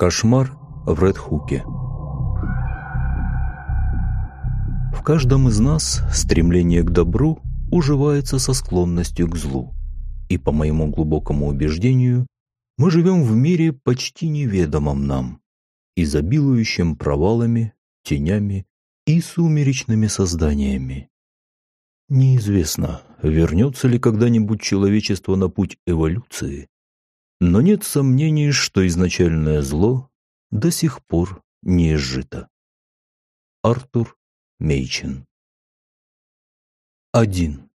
Кошмар в Редхуке В каждом из нас стремление к добру уживается со склонностью к злу. И по моему глубокому убеждению, мы живем в мире почти неведомом нам, изобилующем провалами, тенями и сумеречными созданиями. Неизвестно, вернется ли когда-нибудь человечество на путь эволюции, но нет сомнений, что изначальное зло до сих пор не изжито. Артур Мейчин 1.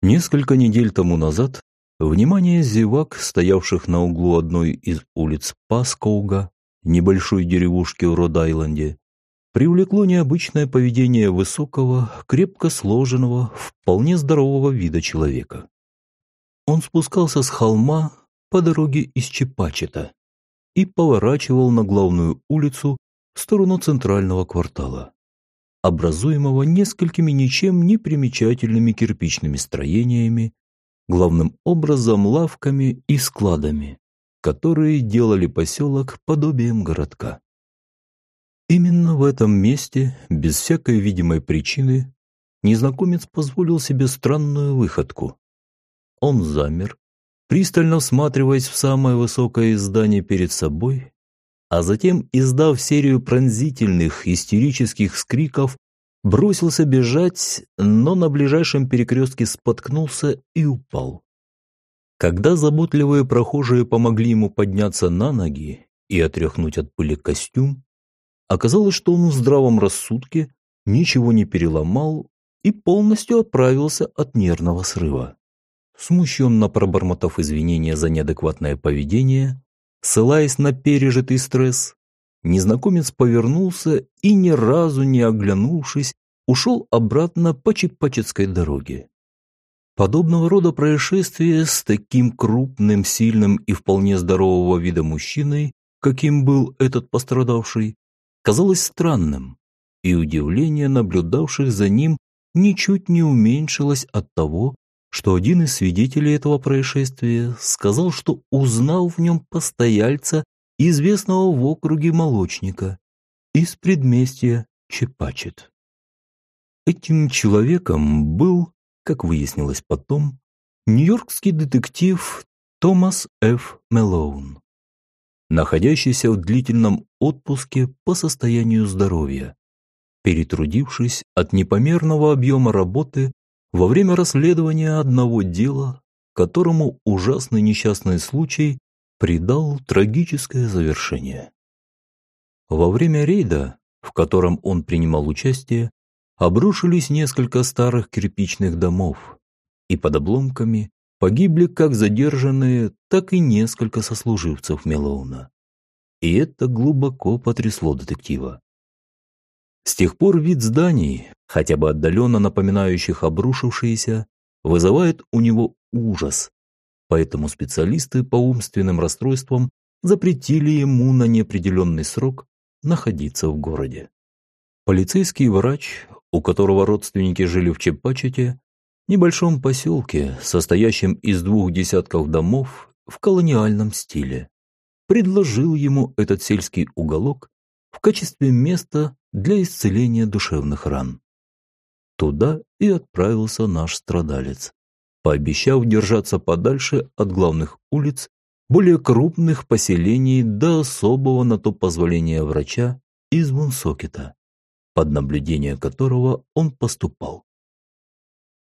Несколько недель тому назад внимание зевак, стоявших на углу одной из улиц Паскоуга, небольшой деревушки в Род-Айленде, привлекло необычное поведение высокого, крепко сложенного, вполне здорового вида человека. Он спускался с холма по дороге из Чепачета и поворачивал на главную улицу в сторону центрального квартала образуемого несколькими ничем не примечательными кирпичными строениями, главным образом лавками и складами, которые делали поселок подобием городка. Именно в этом месте, без всякой видимой причины, незнакомец позволил себе странную выходку. Он замер, пристально всматриваясь в самое высокое здание перед собой а затем, издав серию пронзительных истерических скриков, бросился бежать, но на ближайшем перекрестке споткнулся и упал. Когда заботливые прохожие помогли ему подняться на ноги и отряхнуть от пыли костюм, оказалось, что он в здравом рассудке ничего не переломал и полностью отправился от нервного срыва. Смущенно пробормотав извинения за неадекватное поведение, Ссылаясь на пережитый стресс, незнакомец повернулся и, ни разу не оглянувшись, ушел обратно по Чепачетской дороге. Подобного рода происшествие с таким крупным, сильным и вполне здорового вида мужчиной, каким был этот пострадавший, казалось странным, и удивление наблюдавших за ним ничуть не уменьшилось от того, что один из свидетелей этого происшествия сказал, что узнал в нем постояльца, известного в округе молочника, из предместья Чепачет. Этим человеком был, как выяснилось потом, нью-йоркский детектив Томас Ф. Мелоун, находящийся в длительном отпуске по состоянию здоровья, перетрудившись от непомерного объема работы во время расследования одного дела, которому ужасный несчастный случай придал трагическое завершение. Во время рейда, в котором он принимал участие, обрушились несколько старых кирпичных домов, и под обломками погибли как задержанные, так и несколько сослуживцев Мелоуна. И это глубоко потрясло детектива. С тех пор вид зданий, хотя бы отдаленно напоминающих обрушившиеся, вызывает у него ужас. Поэтому специалисты по умственным расстройствам запретили ему на неопределенный срок находиться в городе. Полицейский врач, у которого родственники жили в Чепачете, небольшом поселке, состоящем из двух десятков домов в колониальном стиле, предложил ему этот сельский уголок в качестве места для исцеления душевных ран. Туда и отправился наш страдалец, пообещав держаться подальше от главных улиц, более крупных поселений до особого на то позволения врача из Мунсокета, под наблюдение которого он поступал.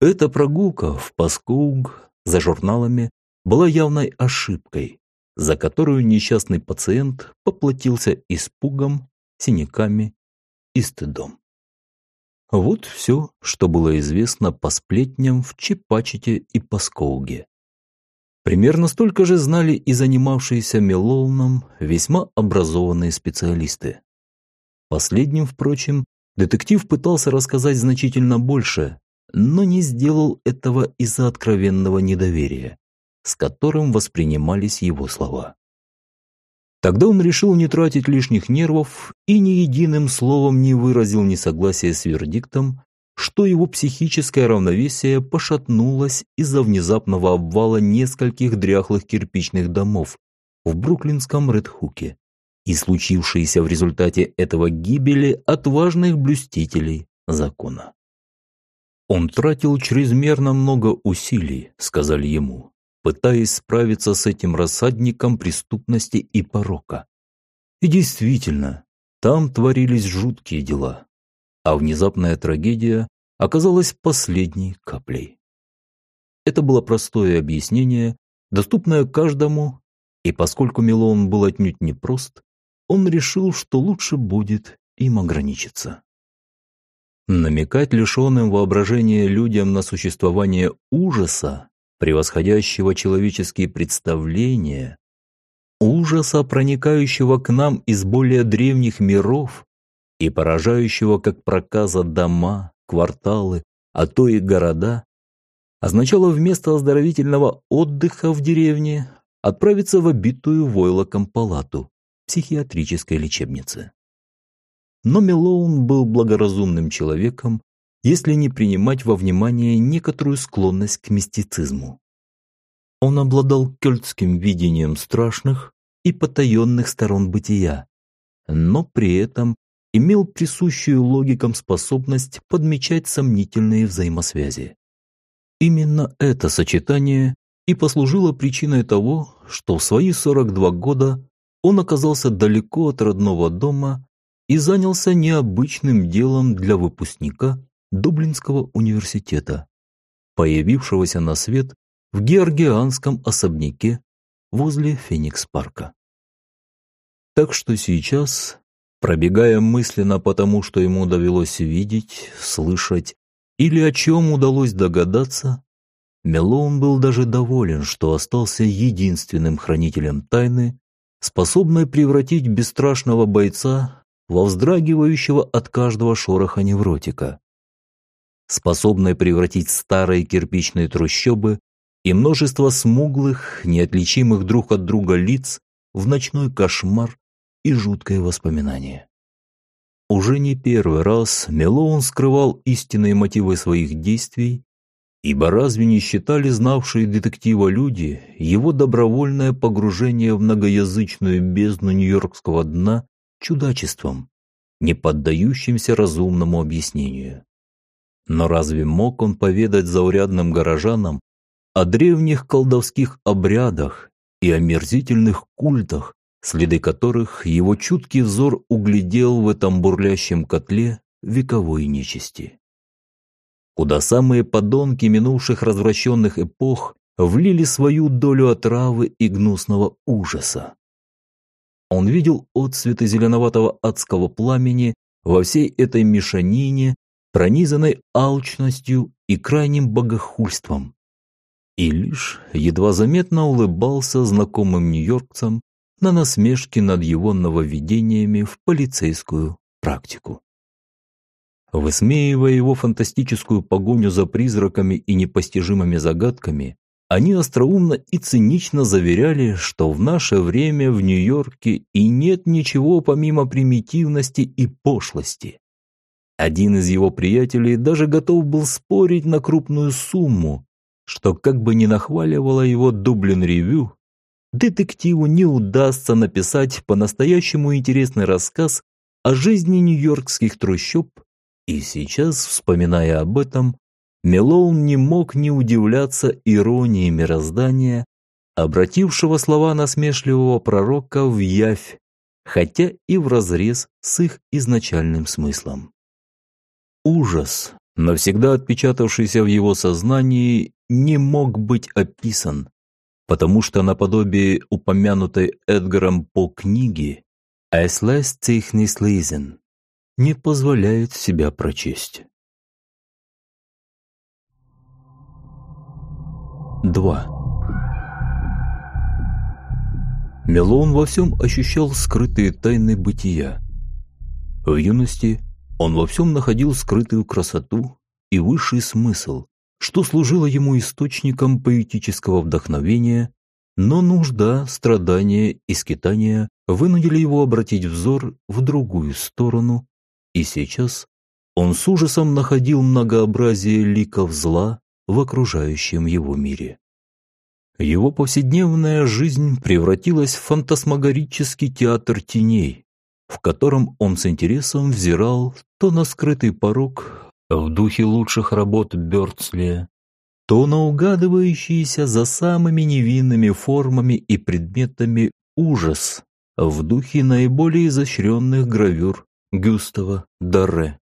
Эта прогулка в Паскоуг за журналами была явной ошибкой, за которую несчастный пациент поплатился испугом, синяками и стыдом. Вот все, что было известно по сплетням в Чепачете и Паскоуге. Примерно столько же знали и занимавшиеся Мелоуном весьма образованные специалисты. Последним, впрочем, детектив пытался рассказать значительно больше, но не сделал этого из-за откровенного недоверия, с которым воспринимались его слова. Тогда он решил не тратить лишних нервов и ни единым словом не выразил несогласия с вердиктом, что его психическое равновесие пошатнулось из-за внезапного обвала нескольких дряхлых кирпичных домов в бруклинском Редхуке и случившиеся в результате этого гибели отважных блюстителей закона. Он тратил чрезмерно много усилий, сказали ему, пытаясь справиться с этим рассадником преступности и порока. И действительно, там творились жуткие дела, а внезапная трагедия оказалась последней каплей. Это было простое объяснение, доступное каждому, и поскольку Милон был отнюдь непрост, он решил, что лучше будет им ограничиться. Намекать лишенным воображения людям на существование ужаса, превосходящего человеческие представления, ужаса, проникающего к нам из более древних миров и поражающего как проказа дома, кварталы, а то и города, означало вместо оздоровительного отдыха в деревне отправиться в обитую войлоком палату психиатрической лечебницы. Но Мелоун был благоразумным человеком, если не принимать во внимание некоторую склонность к мистицизму. Он обладал кельтским видением страшных и потаенных сторон бытия, но при этом имел присущую логикам способность подмечать сомнительные взаимосвязи. Именно это сочетание и послужило причиной того, что в свои 42 года он оказался далеко от родного дома и занялся необычным делом для выпускника Дублинского университета, появившегося на свет в георгианском особняке возле Феникс-парка. Так что сейчас, пробегая мысленно по тому, что ему довелось видеть, слышать или о чем удалось догадаться, Мелоун был даже доволен, что остался единственным хранителем тайны, способной превратить бесстрашного бойца во вздрагивающего от каждого шороха невротика, способной превратить старые кирпичные трущобы и множество смуглых, неотличимых друг от друга лиц в ночной кошмар и жуткое воспоминание. Уже не первый раз Мелоун скрывал истинные мотивы своих действий, ибо разве не считали знавшие детектива люди его добровольное погружение в многоязычную бездну нью-йоркского дна чудачеством, не поддающимся разумному объяснению? Но разве мог он поведать заурядным горожанам о древних колдовских обрядах и омерзительных культах, следы которых его чуткий взор углядел в этом бурлящем котле вековой нечисти. Куда самые подонки минувших развращенных эпох влили свою долю отравы и гнусного ужаса. Он видел отцветы зеленоватого адского пламени во всей этой мешанине, пронизанной алчностью и крайним богохульством, и лишь едва заметно улыбался знакомым нью-йоркцам на насмешки над его нововведениями в полицейскую практику. Высмеивая его фантастическую погоню за призраками и непостижимыми загадками, они остроумно и цинично заверяли, что в наше время в Нью-Йорке и нет ничего помимо примитивности и пошлости. Один из его приятелей даже готов был спорить на крупную сумму, что как бы ни нахваливало его Дублин-ревю, детективу не удастся написать по-настоящему интересный рассказ о жизни нью-йоркских трущоб, и сейчас, вспоминая об этом, Мелоун не мог не удивляться иронии мироздания, обратившего слова насмешливого пророка в явь, хотя и вразрез с их изначальным смыслом. Ужас, навсегда отпечатавшийся в его сознании, не мог быть описан, потому что наподобие упомянутой Эдгаром по книге «Es lässt sich nicht lesen» не позволяет себя прочесть. 2. Мелоун во всем ощущал скрытые тайны бытия. В юности он во всем находил скрытую красоту и высший смысл, что служило ему источником поэтического вдохновения, но нужда, страдания и скитания вынудили его обратить взор в другую сторону, и сейчас он с ужасом находил многообразие ликов зла в окружающем его мире. Его повседневная жизнь превратилась в фантасмагорический театр теней, в котором он с интересом взирал то на скрытый порог в духе лучших работ Бёрдсли, то на угадывающийся за самыми невинными формами и предметами ужас в духе наиболее изощренных гравюр Гюстава Дарре.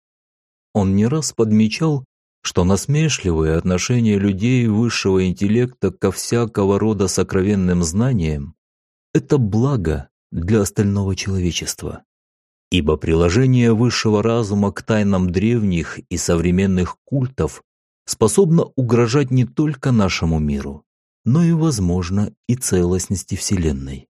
Он не раз подмечал, что насмешливое отношение людей высшего интеллекта ко всякого рода сокровенным знаниям – это благо для остального человечества. Ибо приложение высшего разума к тайнам древних и современных культов способно угрожать не только нашему миру, но и, возможно, и целостности Вселенной.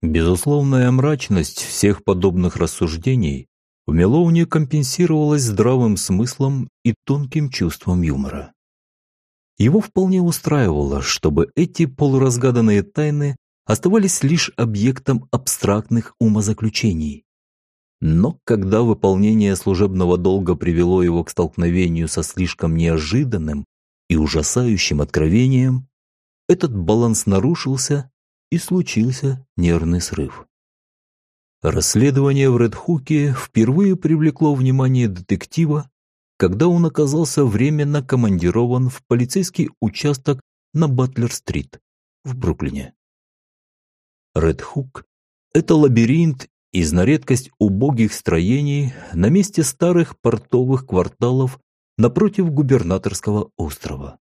Безусловная мрачность всех подобных рассуждений в Мелоуне компенсировалась здравым смыслом и тонким чувством юмора. Его вполне устраивало, чтобы эти полуразгаданные тайны оставались лишь объектом абстрактных умозаключений. Но когда выполнение служебного долга привело его к столкновению со слишком неожиданным и ужасающим откровением, этот баланс нарушился и случился нервный срыв. Расследование в Редхуке впервые привлекло внимание детектива, когда он оказался временно командирован в полицейский участок на Батлер-стрит в Бруклине. Редхук – это лабиринт из на редкость убогих строений на месте старых портовых кварталов напротив губернаторского острова,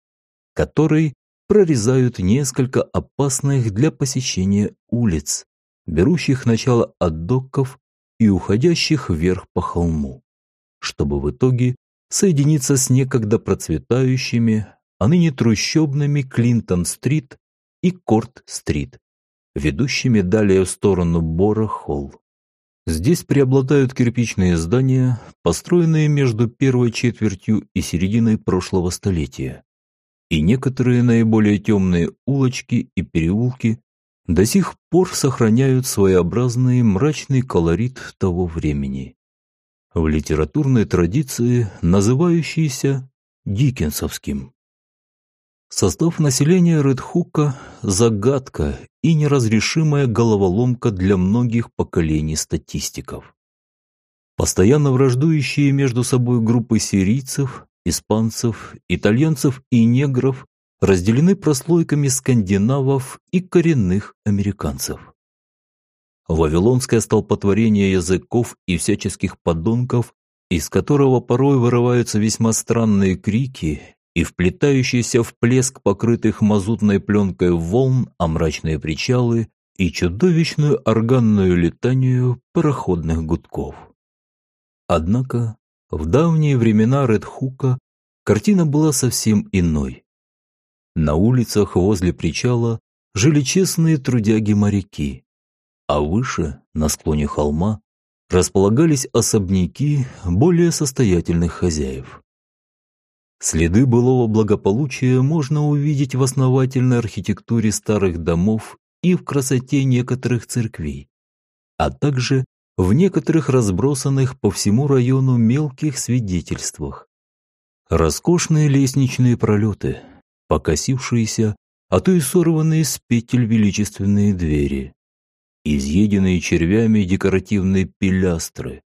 который прорезают несколько опасных для посещения улиц, берущих начало от доков и уходящих вверх по холму, чтобы в итоге соединиться с некогда процветающими, а ныне трущобными Клинтон-стрит и Корт-стрит, ведущими далее в сторону Бора-холл. Здесь преобладают кирпичные здания, построенные между первой четвертью и серединой прошлого столетия, и некоторые наиболее темные улочки и переулки до сих пор сохраняют своеобразный мрачный колорит того времени. В литературной традиции называющийся Диккенсовским. Состав населения Редхука – загадка и неразрешимая головоломка для многих поколений статистиков. Постоянно враждующие между собой группы сирийцев, испанцев, итальянцев и негров разделены прослойками скандинавов и коренных американцев. Вавилонское столпотворение языков и всяческих подонков, из которого порой вырываются весьма странные крики и вплетающиеся в плеск покрытых мазутной пленкой волн о мрачные причалы и чудовищную органную летанию пароходных гудков. Однако в давние времена Редхука картина была совсем иной. На улицах возле причала жили честные трудяги-моряки, а выше, на склоне холма, располагались особняки более состоятельных хозяев. Следы былого благополучия можно увидеть в основательной архитектуре старых домов и в красоте некоторых церквей, а также в некоторых разбросанных по всему району мелких свидетельствах. Роскошные лестничные пролеты, покосившиеся, а то и сорванные с петель величественные двери, изъеденные червями декоративные пилястры,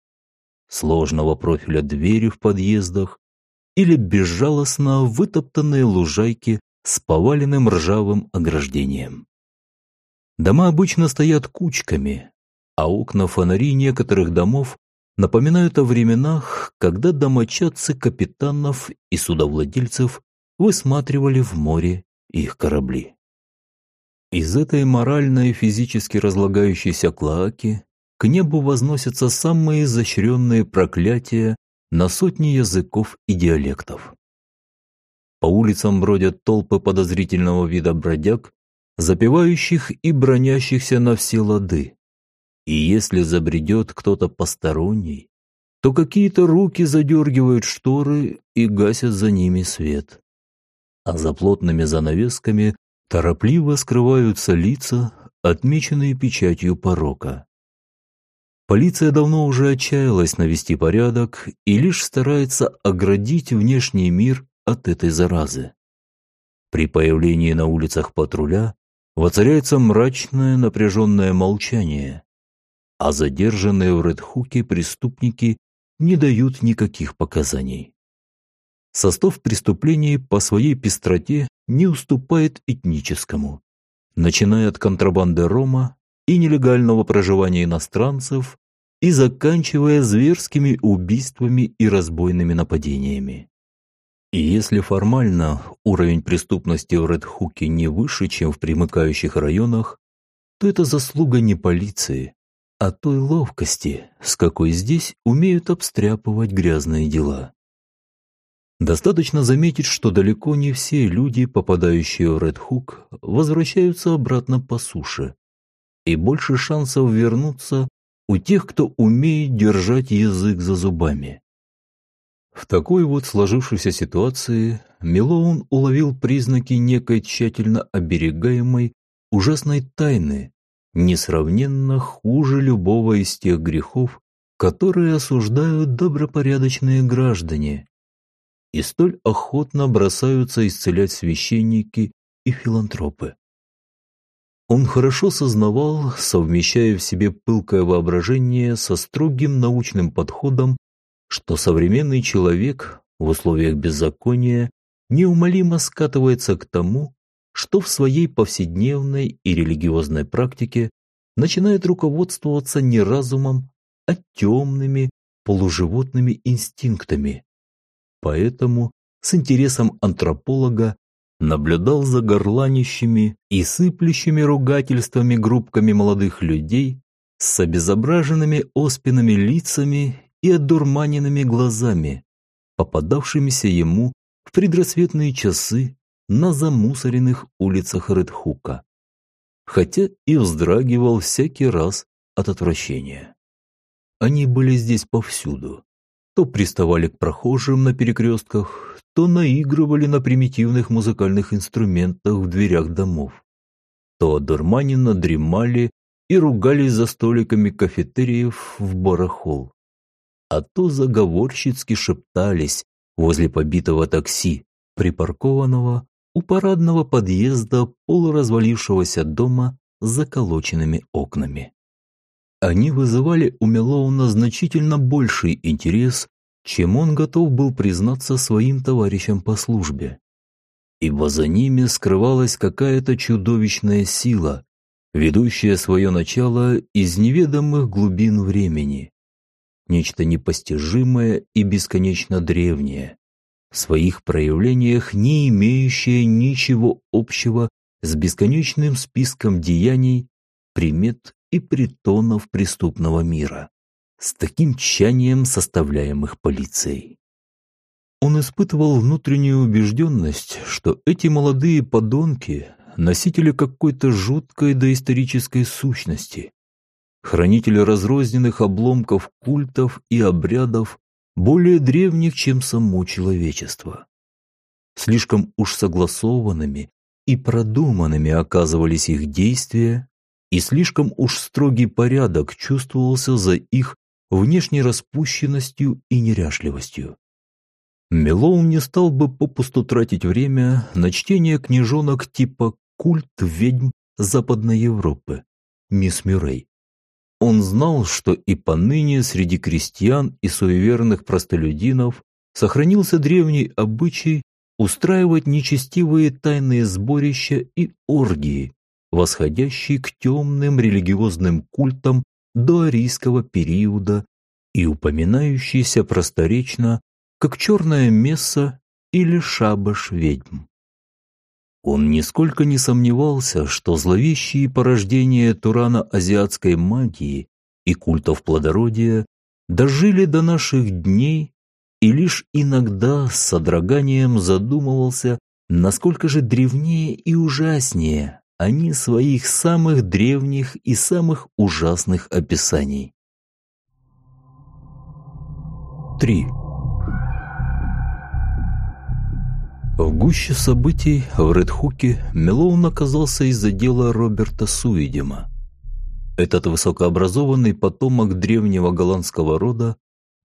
сложного профиля двери в подъездах или безжалостно вытоптанные лужайки с поваленным ржавым ограждением. Дома обычно стоят кучками, а окна фонари некоторых домов напоминают о временах, когда домочадцы капитанов и судовладельцев высматривали в море их корабли. Из этой морально и физически разлагающейся клоаки к небу возносятся самые изощренные проклятия на сотни языков и диалектов. По улицам бродят толпы подозрительного вида бродяг, запивающих и бронящихся на все лады. И если забредет кто-то посторонний, то какие-то руки задергивают шторы и гасят за ними свет а за плотными занавесками торопливо скрываются лица, отмеченные печатью порока. Полиция давно уже отчаялась навести порядок и лишь старается оградить внешний мир от этой заразы. При появлении на улицах патруля воцаряется мрачное напряженное молчание, а задержанные в Редхуке преступники не дают никаких показаний. Состав преступлений по своей пестроте не уступает этническому, начиная от контрабанды рома и нелегального проживания иностранцев и заканчивая зверскими убийствами и разбойными нападениями. И если формально уровень преступности в Редхуке не выше, чем в примыкающих районах, то это заслуга не полиции, а той ловкости, с какой здесь умеют обстряпывать грязные дела. Достаточно заметить, что далеко не все люди, попадающие в Редхук, возвращаются обратно по суше, и больше шансов вернуться у тех, кто умеет держать язык за зубами. В такой вот сложившейся ситуации Милоун уловил признаки некой тщательно оберегаемой ужасной тайны, несравненно хуже любого из тех грехов, которые осуждают добропорядочные граждане и столь охотно бросаются исцелять священники и филантропы. Он хорошо сознавал, совмещая в себе пылкое воображение со строгим научным подходом что современный человек в условиях беззакония неумолимо скатывается к тому, что в своей повседневной и религиозной практике начинает руководствоваться не разумом, а темными полуживотными инстинктами. Поэтому с интересом антрополога наблюдал за горланищами и сыплющими ругательствами группками молодых людей с обезображенными оспинами лицами и одурманенными глазами, попадавшимися ему в предрассветные часы на замусоренных улицах Редхука, хотя и вздрагивал всякий раз от отвращения. Они были здесь повсюду. То приставали к прохожим на перекрестках, то наигрывали на примитивных музыкальных инструментах в дверях домов, то одурманенно дремали и ругались за столиками кафетериев в барахол а то заговорщицки шептались возле побитого такси, припаркованного у парадного подъезда полуразвалившегося дома с заколоченными окнами. Они вызывали у Мелоуна значительно больший интерес, чем он готов был признаться своим товарищам по службе. Ибо за ними скрывалась какая-то чудовищная сила, ведущая свое начало из неведомых глубин времени, нечто непостижимое и бесконечно древнее, в своих проявлениях не имеющее ничего общего с бесконечным списком деяний, примет и притонов преступного мира, с таким тщанием составляемых полицией. Он испытывал внутреннюю убежденность, что эти молодые подонки – носители какой-то жуткой доисторической сущности, хранители разрозненных обломков культов и обрядов, более древних, чем само человечество. Слишком уж согласованными и продуманными оказывались их действия, и слишком уж строгий порядок чувствовался за их внешней распущенностью и неряшливостью. Мелоун не стал бы попусту тратить время на чтение книжонок типа «Культ ведьм Западной Европы» мисс Мюррей. Он знал, что и поныне среди крестьян и суеверных простолюдинов сохранился древний обычай устраивать нечестивые тайные сборища и оргии, восходящие к темным религиозным культам до арийского периода и упоминающиеся просторечно как черное месса или шабаш ведьм. Он нисколько не сомневался, что зловещие порождения турано-азиатской магии и культов плодородия дожили до наших дней и лишь иногда с содроганием задумывался, насколько же древнее и ужаснее они своих самых древних и самых ужасных описаний. 3. В гуще событий в Редхуке Мелоун оказался из-за дела Роберта Суидема. Этот высокообразованный потомок древнего голландского рода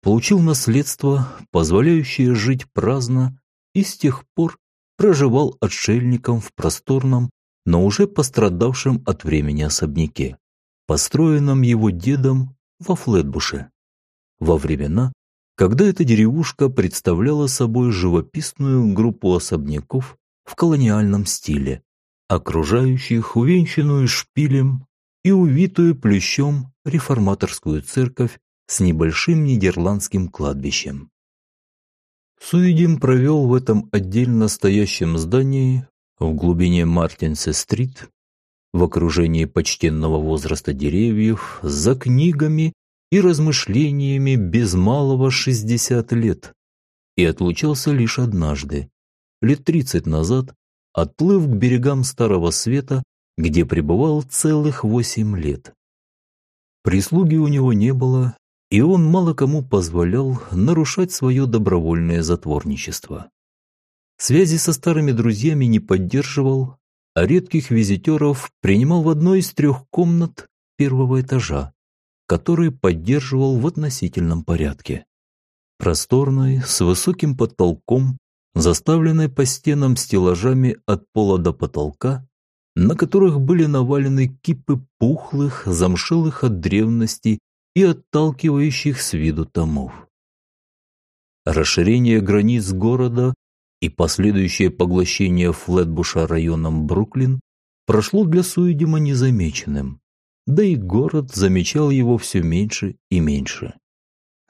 получил наследство, позволяющее жить праздно, и с тех пор проживал отшельником в просторном, но уже пострадавшем от времени особняке, построенном его дедом во Флетбуше, во времена, когда эта деревушка представляла собой живописную группу особняков в колониальном стиле, окружающих увенчанную шпилем и увитую плющом реформаторскую церковь с небольшим нидерландским кладбищем. Суидим провел в этом отдельно стоящем здании в глубине Мартинсе-стрит, в окружении почтенного возраста деревьев, за книгами и размышлениями без малого 60 лет, и отлучался лишь однажды, лет 30 назад, отплыв к берегам Старого Света, где пребывал целых восемь лет. Прислуги у него не было, и он мало кому позволял нарушать свое добровольное затворничество. Связи со старыми друзьями не поддерживал, а редких визитеров принимал в одной из трех комнат первого этажа, который поддерживал в относительном порядке. Просторной, с высоким потолком, заставленной по стенам стеллажами от пола до потолка, на которых были навалены кипы пухлых, замшелых от древности и отталкивающих с виду томов. Расширение границ города и последующее поглощение Флетбуша районом Бруклин прошло для Суидима незамеченным, да и город замечал его все меньше и меньше.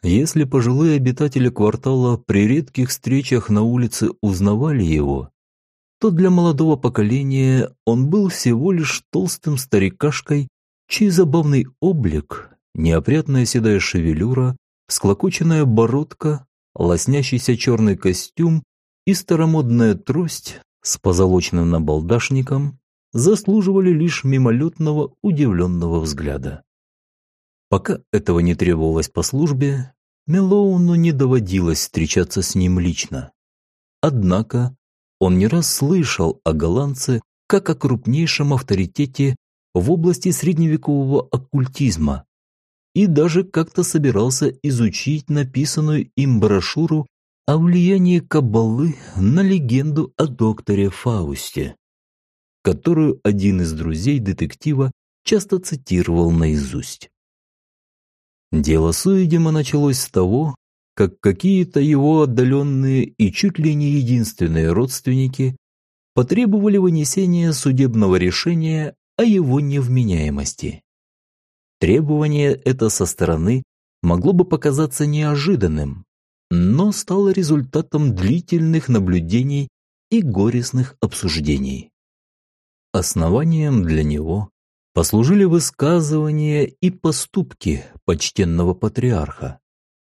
Если пожилые обитатели квартала при редких встречах на улице узнавали его, то для молодого поколения он был всего лишь толстым старикашкой, чей забавный облик неопрятная седая шевелюра, склокоченная бородка, лоснящийся черный костюм и старомодная трость с позолоченным набалдашником заслуживали лишь мимолетного удивленного взгляда. Пока этого не требовалось по службе, Мелоуну не доводилось встречаться с ним лично. Однако он не раз слышал о голландце как о крупнейшем авторитете в области средневекового оккультизма, и даже как-то собирался изучить написанную им брошюру о влиянии Каббалы на легенду о докторе Фаусте, которую один из друзей детектива часто цитировал наизусть. Дело Суидима началось с того, как какие-то его отдаленные и чуть ли не единственные родственники потребовали вынесения судебного решения о его невменяемости. Требование это со стороны могло бы показаться неожиданным, но стало результатом длительных наблюдений и горестных обсуждений. Основанием для него послужили высказывания и поступки почтенного патриарха,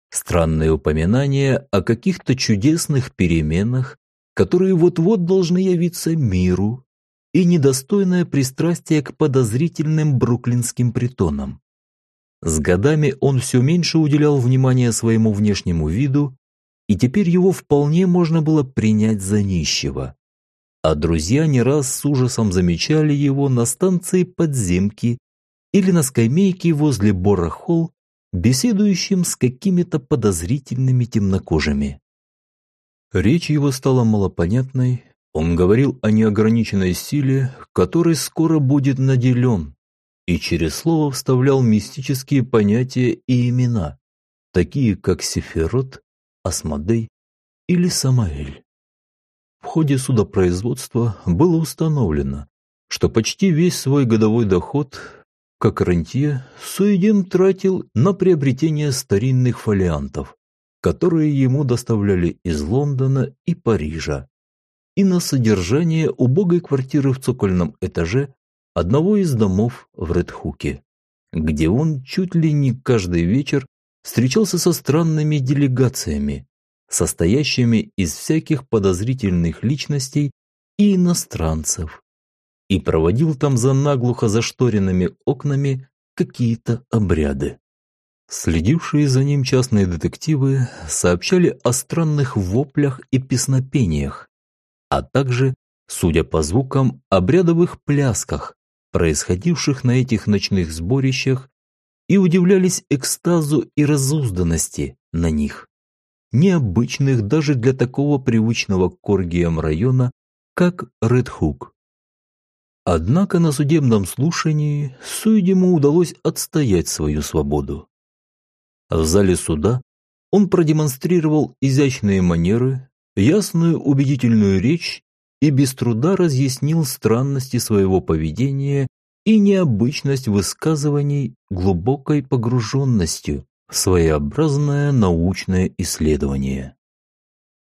странные упоминания о каких-то чудесных переменах, которые вот-вот должны явиться миру и недостойное пристрастие к подозрительным бруклинским притонам. С годами он все меньше уделял внимания своему внешнему виду, и теперь его вполне можно было принять за нищего. А друзья не раз с ужасом замечали его на станции подземки или на скамейке возле Борохол, беседующим с какими-то подозрительными темнокожими. Речь его стала малопонятной, он говорил о неограниченной силе, которой скоро будет наделен, и через слово вставлял мистические понятия и имена, такие как Сефирот, Асмодей или Самаэль. В ходе судопроизводства было установлено, что почти весь свой годовой доход, как рантье, Суидим тратил на приобретение старинных фолиантов, которые ему доставляли из Лондона и Парижа, и на содержание убогой квартиры в цокольном этаже одного из домов в Редхуке, где он чуть ли не каждый вечер встречался со странными делегациями, состоящими из всяких подозрительных личностей и иностранцев, и проводил там за наглухо зашторенными окнами какие-то обряды. Следившие за ним частные детективы сообщали о странных воплях и песнопениях, а также, судя по звукам, обрядовых плясках, происходивших на этих ночных сборищах, и удивлялись экстазу и разузданности на них, необычных даже для такого привычного Коргиям района, как Редхук. Однако на судебном слушании Суидему удалось отстоять свою свободу. В зале суда он продемонстрировал изящные манеры, ясную убедительную речь и без труда разъяснил странности своего поведения и необычность высказываний глубокой погруженностью в своеобразное научное исследование.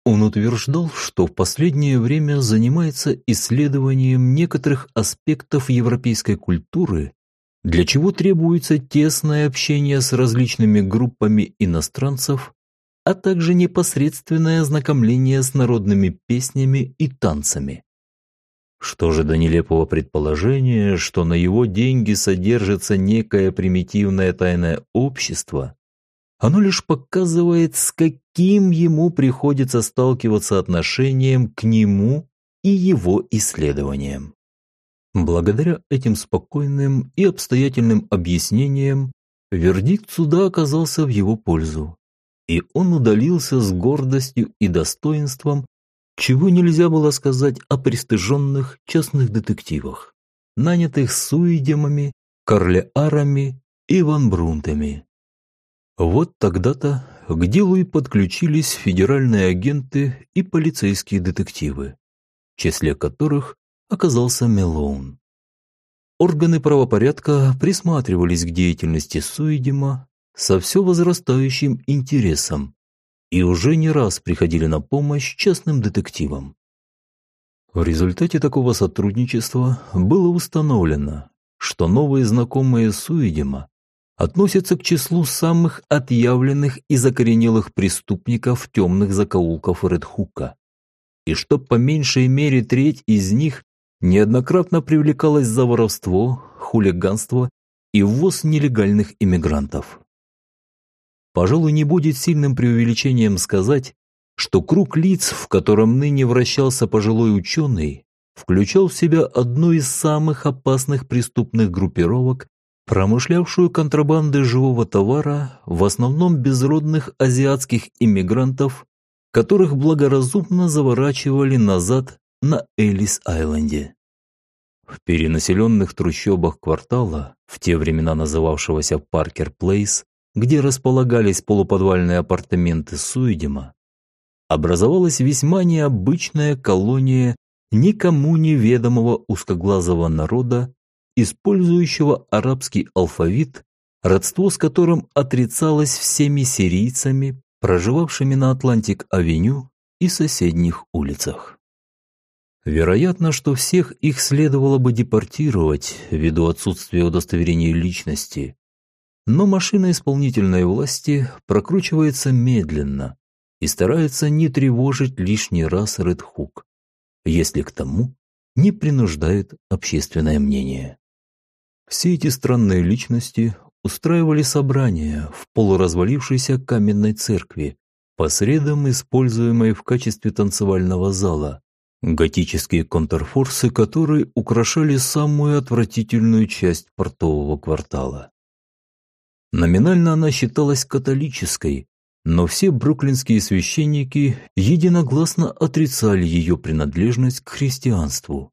Он утверждал, что в последнее время занимается исследованием некоторых аспектов европейской культуры, для чего требуется тесное общение с различными группами иностранцев, а также непосредственное ознакомление с народными песнями и танцами. Что же до нелепого предположения, что на его деньги содержится некое примитивное тайное общество, оно лишь показывает, с каким ему приходится сталкиваться отношением к нему и его исследованиям. Благодаря этим спокойным и обстоятельным объяснениям вердикт суда оказался в его пользу, и он удалился с гордостью и достоинством, чего нельзя было сказать о пристыженных частных детективах, нанятых суидемами, карлеарами и ванбрунтами. Вот тогда-то к делу и подключились федеральные агенты и полицейские детективы, в числе которых оказался Мелоун. Органы правопорядка присматривались к деятельности Суидима со все возрастающим интересом и уже не раз приходили на помощь частным детективам. В результате такого сотрудничества было установлено, что новые знакомые Суидима относится к числу самых отъявленных и закоренелых преступников темных закоулков Редхука, и что по меньшей мере треть из них неоднократно привлекалась за воровство, хулиганство и ввоз нелегальных иммигрантов. Пожалуй, не будет сильным преувеличением сказать, что круг лиц, в котором ныне вращался пожилой ученый, включал в себя одну из самых опасных преступных группировок промышлявшую контрабандой живого товара, в основном безродных азиатских иммигрантов, которых благоразумно заворачивали назад на Элис-Айленде. В перенаселенных трущобах квартала, в те времена называвшегося Паркер Плейс, где располагались полуподвальные апартаменты Суидима, образовалась весьма необычная колония никому неведомого узкоглазого народа использующего арабский алфавит, родство с которым отрицалось всеми сирийцами, проживавшими на Атлантик-авеню и соседних улицах. Вероятно, что всех их следовало бы депортировать ввиду отсутствия удостоверения личности, но машина исполнительной власти прокручивается медленно и старается не тревожить лишний раз Редхук, если к тому не принуждает общественное мнение. Все эти странные личности устраивали собрания в полуразвалившейся каменной церкви, по средам используемой в качестве танцевального зала, готические контрфорсы которые украшали самую отвратительную часть портового квартала. Номинально она считалась католической, но все бруклинские священники единогласно отрицали ее принадлежность к христианству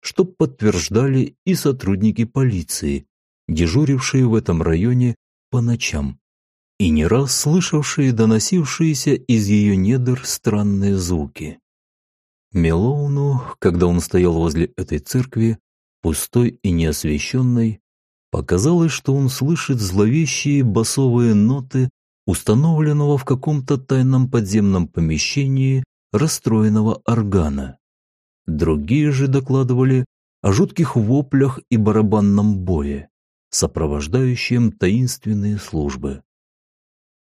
что подтверждали и сотрудники полиции, дежурившие в этом районе по ночам и не раз слышавшие доносившиеся из ее недр странные звуки. Мелоуну, когда он стоял возле этой церкви, пустой и неосвещенной, показалось, что он слышит зловещие басовые ноты установленного в каком-то тайном подземном помещении расстроенного органа. Другие же докладывали о жутких воплях и барабанном бое, сопровождающем таинственные службы.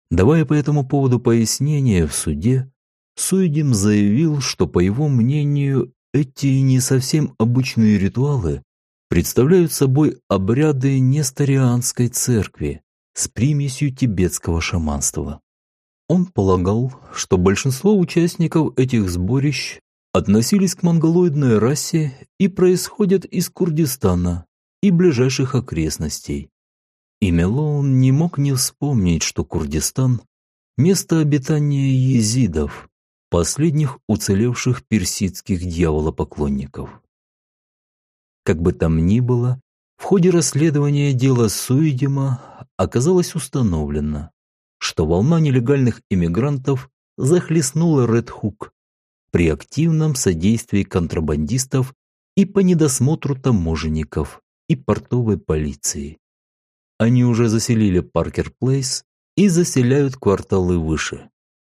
Давая по этому поводу пояснение в суде, Суидим заявил, что, по его мнению, эти не совсем обычные ритуалы представляют собой обряды несторианской церкви с примесью тибетского шаманства. Он полагал, что большинство участников этих сборищ относились к монголоидной расе и происходят из Курдистана, и ближайших окрестностей. И Мелоун не мог не вспомнить, что Курдистан – место обитания езидов, последних уцелевших персидских дьяволопоклонников. Как бы там ни было, в ходе расследования дела Суидима оказалось установлено, что волна нелегальных иммигрантов захлестнула Редхук при активном содействии контрабандистов и по недосмотру таможенников и портовой полиции. Они уже заселили Паркер Плейс и заселяют кварталы выше,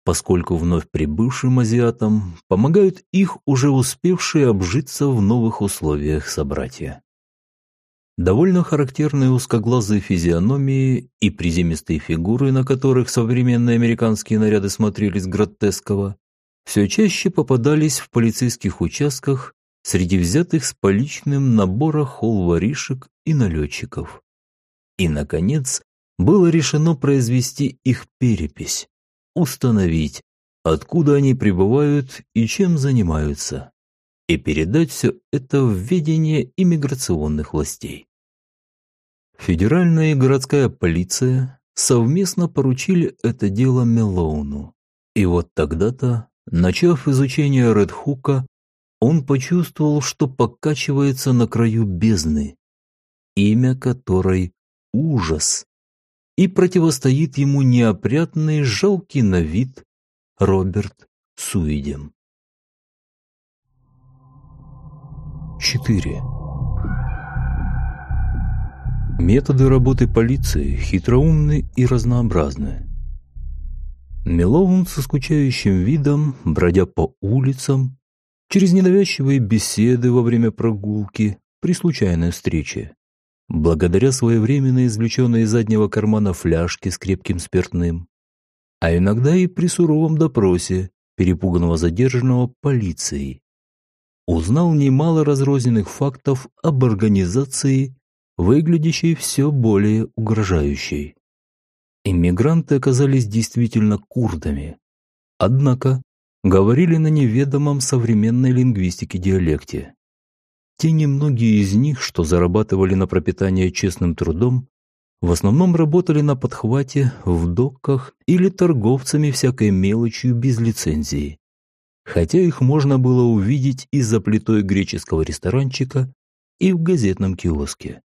поскольку вновь прибывшим азиатам помогают их уже успевшие обжиться в новых условиях собратья. Довольно характерные узкоглазые физиономии и приземистые фигуры, на которых современные американские наряды смотрелись гротесково, все чаще попадались в полицейских участках среди взятых с поличным набора холл-воришек и налетчиков. И, наконец, было решено произвести их перепись, установить, откуда они прибывают и чем занимаются и передать все это в ведение иммиграционных властей. Федеральная и городская полиция совместно поручили это дело Мелоуну. И вот тогда-то, начав изучение Редхука, он почувствовал, что покачивается на краю бездны, имя которой – ужас, и противостоит ему неопрятный, жалкий на вид Роберт Суидем. 4. Методы работы полиции хитроумны и разнообразны. Мелоун со скучающим видом, бродя по улицам, через ненавязчивые беседы во время прогулки, при случайной встрече, благодаря своевременно извлеченной из заднего кармана фляжке с крепким спиртным, а иногда и при суровом допросе перепуганного задержанного полицией, узнал немало разрозненных фактов об организации, выглядящей все более угрожающей. Иммигранты оказались действительно курдами, однако говорили на неведомом современной лингвистике диалекте. Те немногие из них, что зарабатывали на пропитание честным трудом, в основном работали на подхвате, в доках или торговцами всякой мелочью без лицензии хотя их можно было увидеть и за плитой греческого ресторанчика, и в газетном киоске.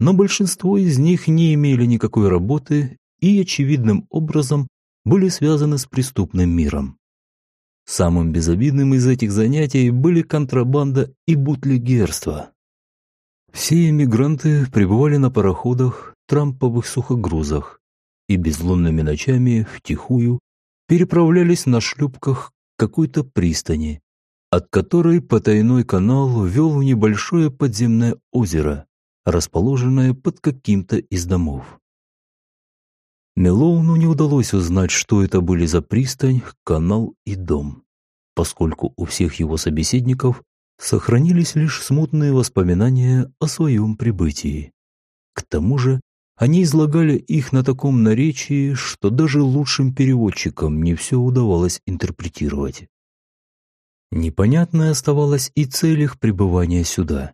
Но большинство из них не имели никакой работы и очевидным образом были связаны с преступным миром. Самым безобидным из этих занятий были контрабанда и бутлегерство. Все эмигранты пребывали на пароходах, трамповых сухогрузах и безлунными ночами втихую переправлялись на шлюпках какой-то пристани, от которой потайной канал вел в небольшое подземное озеро, расположенное под каким-то из домов. Мелоуну не удалось узнать, что это были за пристань, канал и дом, поскольку у всех его собеседников сохранились лишь смутные воспоминания о своем прибытии. К тому же они излагали их на таком наречии, что даже лучшим переводчикам не все удавалось интерпретировать. Непонятной оставалась и цель их пребывания сюда.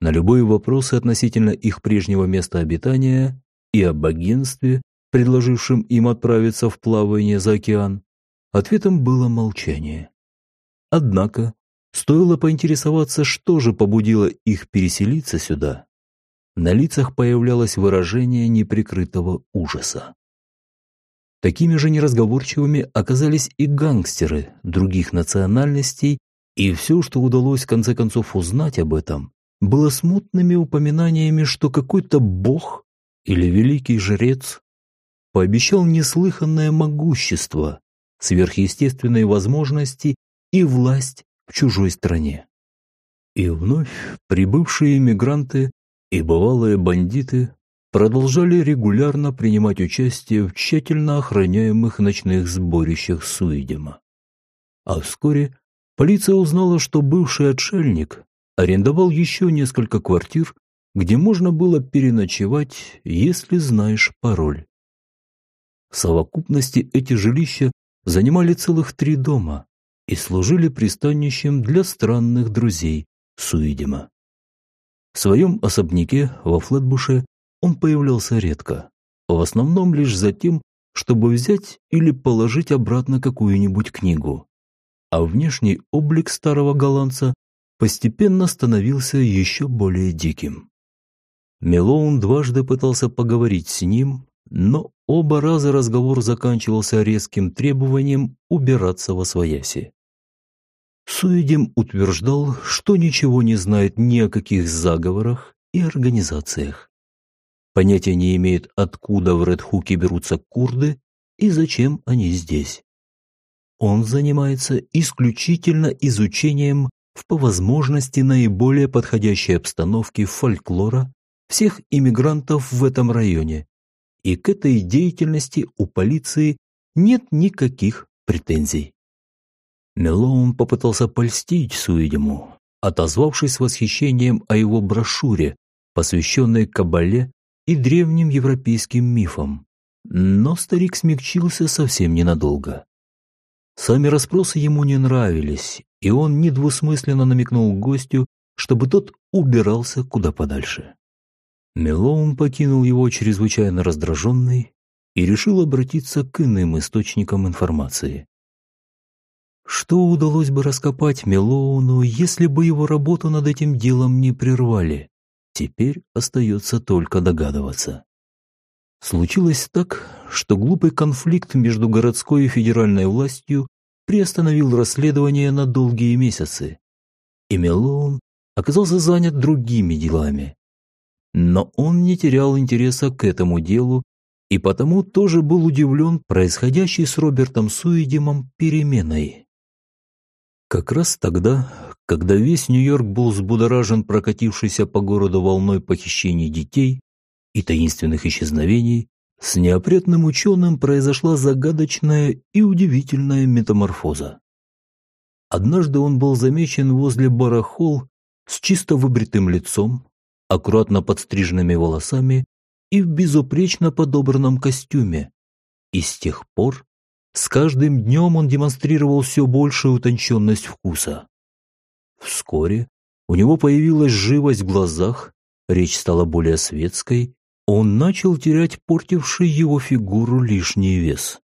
На любые вопросы относительно их прежнего места обитания и об агентстве, предложившем им отправиться в плавание за океан, ответом было молчание. Однако, стоило поинтересоваться, что же побудило их переселиться сюда, на лицах появлялось выражение неприкрытого ужаса. Такими же неразговорчивыми оказались и гангстеры других национальностей, и все, что удалось в конце концов узнать об этом, было смутными упоминаниями, что какой-то бог или великий жрец пообещал неслыханное могущество, сверхъестественные возможности и власть в чужой стране. И вновь прибывшие иммигранты и бывалые бандиты продолжали регулярно принимать участие в тщательно охраняемых ночных сборищах Суидема. А вскоре полиция узнала, что бывший отшельник арендовал еще несколько квартир, где можно было переночевать, если знаешь пароль. В совокупности эти жилища занимали целых три дома и служили пристанищем для странных друзей Суидема. В своем особняке во Флетбуше он появлялся редко, в основном лишь за тем, чтобы взять или положить обратно какую-нибудь книгу. А внешний облик старого голландца постепенно становился еще более диким. Мелоун дважды пытался поговорить с ним, но оба раза разговор заканчивался резким требованием убираться во свояси. Суидим утверждал, что ничего не знает ни о каких заговорах и организациях. Понятия не имеет, откуда в Редхуке берутся курды и зачем они здесь. Он занимается исключительно изучением в по возможности наиболее подходящей обстановке фольклора всех иммигрантов в этом районе, и к этой деятельности у полиции нет никаких претензий. Мелоун попытался польстить Суидему, отозвавшись с восхищением о его брошюре, посвященной Кабале и древним европейским мифам. Но старик смягчился совсем ненадолго. Сами расспросы ему не нравились, и он недвусмысленно намекнул гостю, чтобы тот убирался куда подальше. Мелоун покинул его чрезвычайно раздраженный и решил обратиться к иным источникам информации. Что удалось бы раскопать Мелоуну, если бы его работу над этим делом не прервали? Теперь остается только догадываться. Случилось так, что глупый конфликт между городской и федеральной властью приостановил расследование на долгие месяцы, и Мелоун оказался занят другими делами. Но он не терял интереса к этому делу и потому тоже был удивлен происходящей с Робертом Суидимом переменой. Как раз тогда, когда весь Нью-Йорк был взбудоражен прокатившейся по городу волной похищений детей и таинственных исчезновений, с неопрятным ученым произошла загадочная и удивительная метаморфоза. Однажды он был замечен возле барахол с чисто выбритым лицом, аккуратно подстриженными волосами и в безупречно подобранном костюме. И с тех пор с каждым днем он демонстрировал все большую утонченность вкуса. Вскоре у него появилась живость в глазах, речь стала более светской, он начал терять портивший его фигуру лишний вес.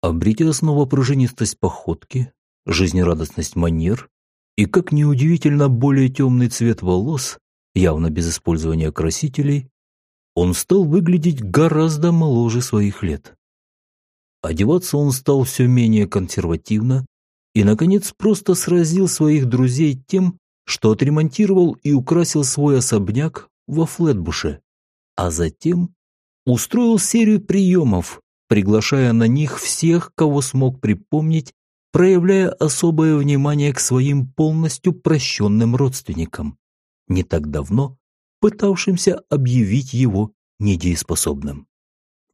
Обретя снова пружинистость походки, жизнерадостность манер и, как неудивительно, более темный цвет волос, явно без использования красителей, он стал выглядеть гораздо моложе своих лет. Одеваться он стал все менее консервативно и, наконец, просто сразил своих друзей тем, что отремонтировал и украсил свой особняк во Флетбуше, а затем устроил серию приемов, приглашая на них всех, кого смог припомнить, проявляя особое внимание к своим полностью прощенным родственникам, не так давно пытавшимся объявить его недееспособным.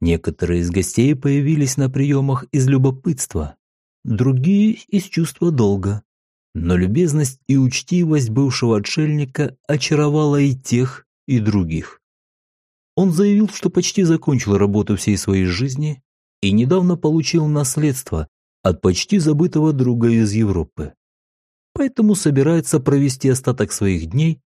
Некоторые из гостей появились на приемах из любопытства, другие – из чувства долга. Но любезность и учтивость бывшего отшельника очаровала и тех, и других. Он заявил, что почти закончил работу всей своей жизни и недавно получил наследство от почти забытого друга из Европы. Поэтому собирается провести остаток своих дней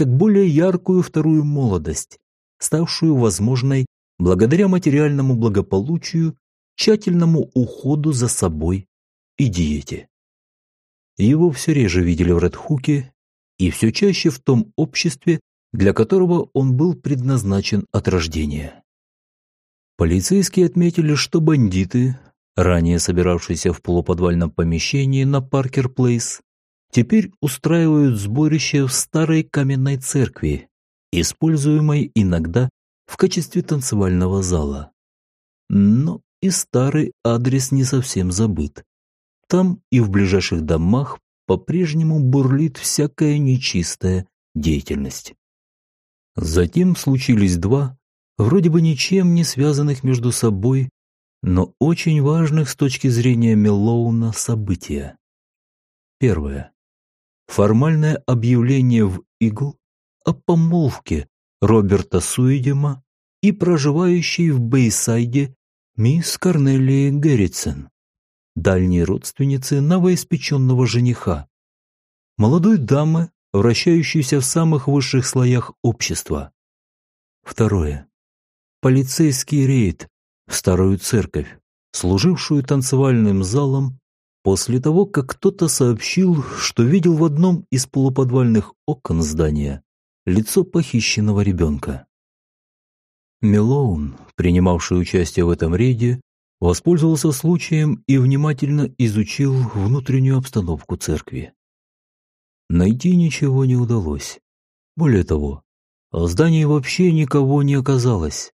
как более яркую вторую молодость, ставшую возможной благодаря материальному благополучию, тщательному уходу за собой и диете. Его все реже видели в Редхуке и все чаще в том обществе, для которого он был предназначен от рождения. Полицейские отметили, что бандиты, ранее собиравшиеся в полуподвальном помещении на Паркер-Плейс, теперь устраивают сборище в старой каменной церкви, используемой иногда в качестве танцевального зала. Но и старый адрес не совсем забыт. Там и в ближайших домах по-прежнему бурлит всякая нечистая деятельность. Затем случились два, вроде бы ничем не связанных между собой, но очень важных с точки зрения Мелоуна события. Первое. Формальное объявление в Игл о помолвке Роберта Суидема и проживающей в Бейсайде мисс Корнелии Герритсен, дальней родственницы новоиспеченного жениха. Молодой дамы вращающийся в самых высших слоях общества. Второе. Полицейский рейд в старую церковь, служившую танцевальным залом, после того, как кто-то сообщил, что видел в одном из полуподвальных окон здания лицо похищенного ребенка. Мелоун, принимавший участие в этом рейде, воспользовался случаем и внимательно изучил внутреннюю обстановку церкви. Найти ничего не удалось. Более того, в здании вообще никого не оказалось.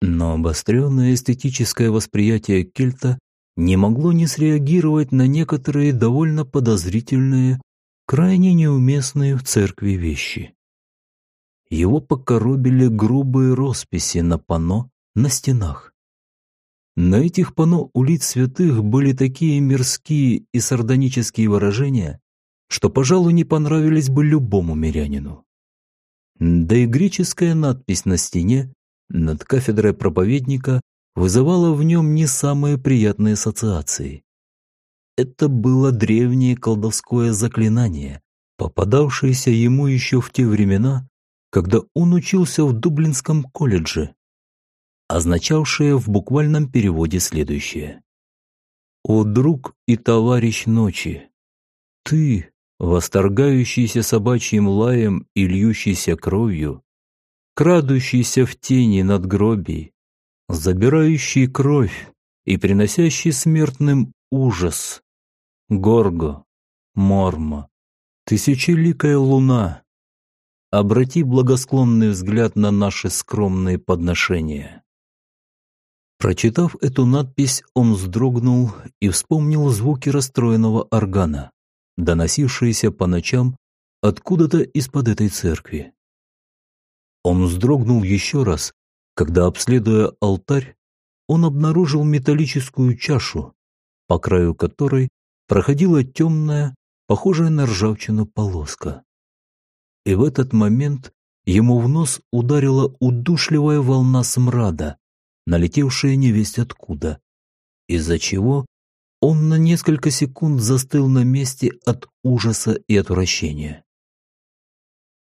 Но обостренное эстетическое восприятие Кельта не могло не среагировать на некоторые довольно подозрительные, крайне неуместные в церкви вещи. Его покоробили грубые росписи на панно на стенах. На этих панно у лиц святых были такие мирские и сардонические выражения, что, пожалуй, не понравились бы любому мирянину. Да и греческая надпись на стене над кафедрой проповедника вызывала в нем не самые приятные ассоциации. Это было древнее колдовское заклинание, попадавшееся ему еще в те времена, когда он учился в Дублинском колледже, означавшее в буквальном переводе следующее. «О, друг и товарищ ночи! Ты, восторгающийся собачьим лаем и льющийся кровью, крадущийся в тени над надгробий, забирающий кровь и приносящий смертным ужас, Горго, Морма, тысячеликая луна, обрати благосклонный взгляд на наши скромные подношения. Прочитав эту надпись, он вздрогнул и вспомнил звуки расстроенного органа доносившиеся по ночам откуда-то из-под этой церкви. Он вздрогнул еще раз, когда, обследуя алтарь, он обнаружил металлическую чашу, по краю которой проходила темная, похожая на ржавчину полоска. И в этот момент ему в нос ударила удушливая волна смрада, налетевшая невесть откуда, из-за чего он на несколько секунд застыл на месте от ужаса и отвращения.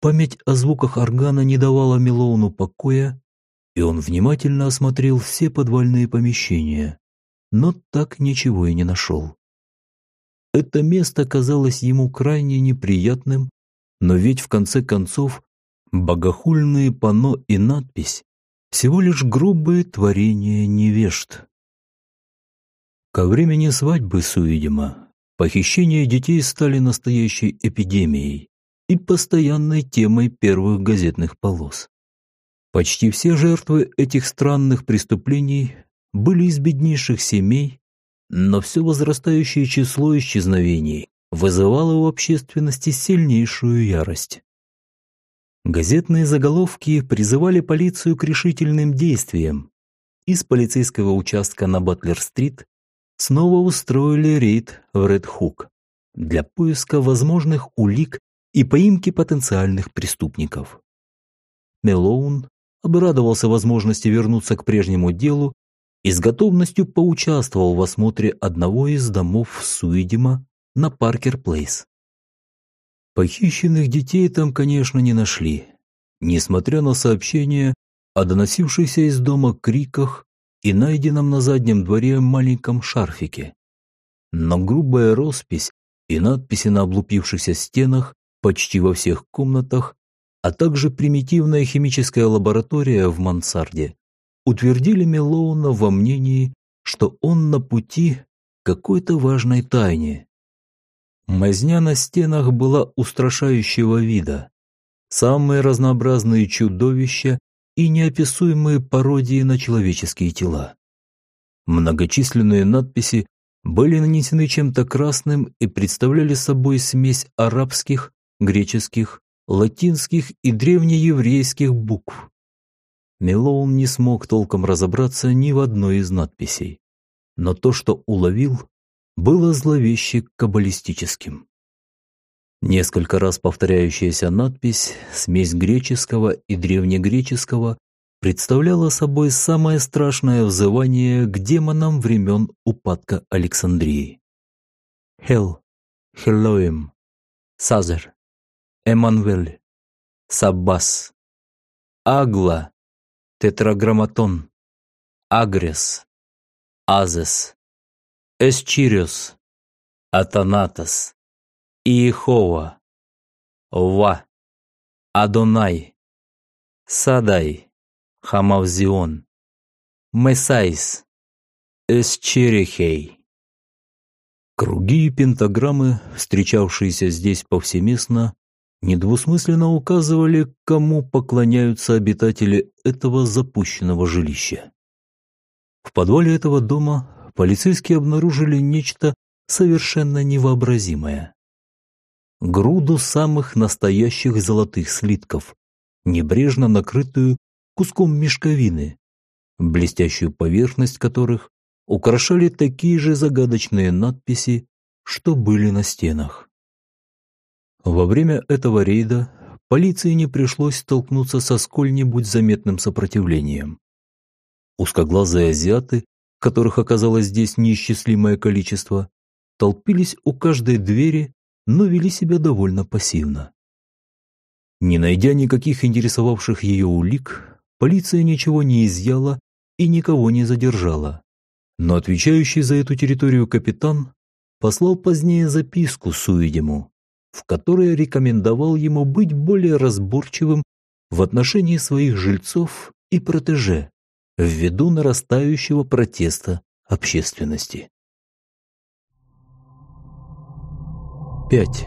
Память о звуках органа не давала Милоуну покоя, и он внимательно осмотрел все подвальные помещения, но так ничего и не нашел. Это место казалось ему крайне неприятным, но ведь в конце концов богохульные панно и надпись всего лишь грубые творения невежд. Ко времени свадьбы Суидима похищения детей стали настоящей эпидемией и постоянной темой первых газетных полос. Почти все жертвы этих странных преступлений были из беднейших семей, но все возрастающее число исчезновений вызывало у общественности сильнейшую ярость. Газетные заголовки призывали полицию к решительным действиям. Из полицейского участка на Батлер-стрит снова устроили рейд в Редхук для поиска возможных улик и поимки потенциальных преступников. Мелоун обрадовался возможности вернуться к прежнему делу и с готовностью поучаствовал в осмотре одного из домов Суидима на Паркер-Плейс. Похищенных детей там, конечно, не нашли, несмотря на сообщения о доносившихся из дома криках и найденном на заднем дворе маленьком шарфике. Но грубая роспись и надписи на облупившихся стенах почти во всех комнатах, а также примитивная химическая лаборатория в мансарде утвердили Мелоуна во мнении, что он на пути к какой-то важной тайне. Мазня на стенах была устрашающего вида. Самые разнообразные чудовища и неописуемые пародии на человеческие тела. Многочисленные надписи были нанесены чем-то красным и представляли собой смесь арабских, греческих, латинских и древнееврейских букв. Мелоун не смог толком разобраться ни в одной из надписей, но то, что уловил, было зловеще каббалистическим. Несколько раз повторяющаяся надпись, смесь греческого и древнегреческого, представляла собой самое страшное взывание к демонам времен упадка Александрии. Хел, Хелоим, Сазер, Эммануэль, Саббас, Агла, Тетраграмматон, Агрес, Азес, Эсчириус, Атанатос, Иехова, Ва, Адонай, Садай, Хамавзион, Месайс, Эсчерихей. Круги и пентаграммы, встречавшиеся здесь повсеместно, недвусмысленно указывали, кому поклоняются обитатели этого запущенного жилища. В подвале этого дома полицейские обнаружили нечто совершенно невообразимое. Груду самых настоящих золотых слитков, небрежно накрытую куском мешковины, блестящую поверхность которых украшали такие же загадочные надписи, что были на стенах. Во время этого рейда полиции не пришлось столкнуться со сколь-нибудь заметным сопротивлением. Узкоглазые азиаты, которых оказалось здесь неисчислимое количество, толпились у каждой двери, но вели себя довольно пассивно. Не найдя никаких интересовавших ее улик, полиция ничего не изъяла и никого не задержала. Но отвечающий за эту территорию капитан послал позднее записку Суидему, в которой рекомендовал ему быть более разборчивым в отношении своих жильцов и протеже, ввиду нарастающего протеста общественности. 5.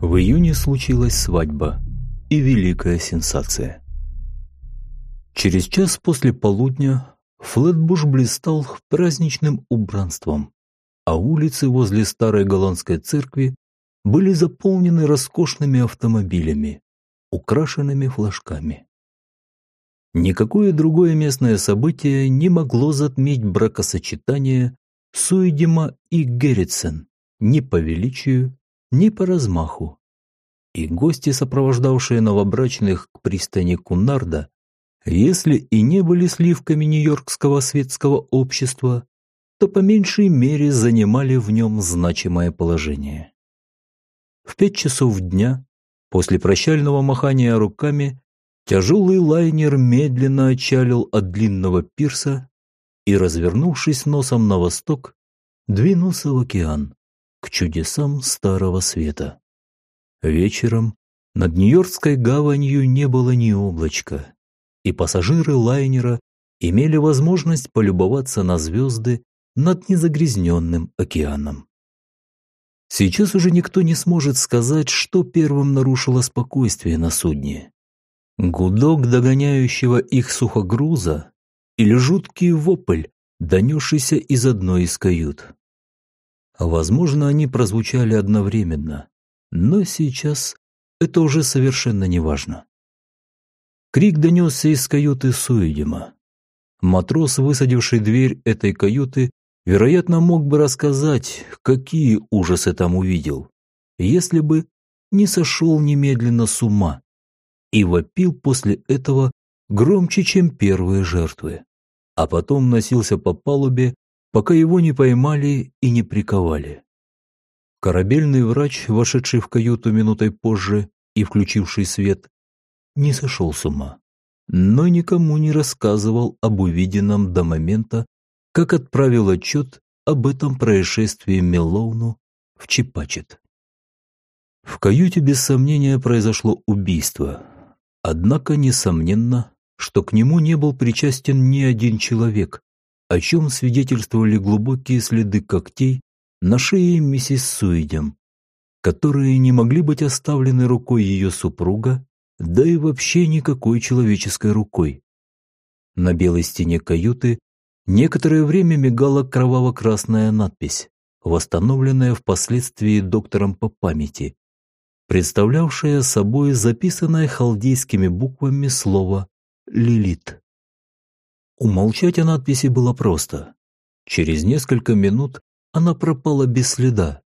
В июне случилась свадьба и великая сенсация. Через час после полудня Флетбуш блистал праздничным убранством, а улицы возле старой голландской церкви были заполнены роскошными автомобилями, украшенными флажками. Никакое другое местное событие не могло затмить бракосочетание Суидима и Герритсен ни по величию, ни по размаху. И гости, сопровождавшие новобрачных к пристани Кунарда, если и не были сливками нью-йоркского светского общества, то по меньшей мере занимали в нем значимое положение. В пять часов дня После прощального махания руками тяжелый лайнер медленно отчалил от длинного пирса и, развернувшись носом на восток, двинулся в океан, к чудесам Старого Света. Вечером над Нью-Йоркской гаванью не было ни облачка, и пассажиры лайнера имели возможность полюбоваться на звезды над незагрязненным океаном. Сейчас уже никто не сможет сказать, что первым нарушило спокойствие на судне. Гудок догоняющего их сухогруза или жуткий вопль, донесшийся из одной из кают. Возможно, они прозвучали одновременно, но сейчас это уже совершенно неважно. Крик донесся из каюты Суидима. Матрос, высадивший дверь этой каюты, вероятно, мог бы рассказать, какие ужасы там увидел, если бы не сошел немедленно с ума и вопил после этого громче, чем первые жертвы, а потом носился по палубе, пока его не поймали и не приковали. Корабельный врач, вошедший в каюту минутой позже и включивший свет, не сошел с ума, но никому не рассказывал об увиденном до момента, как отправил отчет об этом происшествии Мелоуну в Чипачет. В каюте без сомнения произошло убийство, однако несомненно, что к нему не был причастен ни один человек, о чем свидетельствовали глубокие следы когтей на шее миссис Суидем, которые не могли быть оставлены рукой ее супруга, да и вообще никакой человеческой рукой. На белой стене каюты Некоторое время мигала кроваво-красная надпись, восстановленная впоследствии доктором по памяти, представлявшая собой записанное халдейскими буквами слово «Лилит». Умолчать о надписи было просто. Через несколько минут она пропала без следа.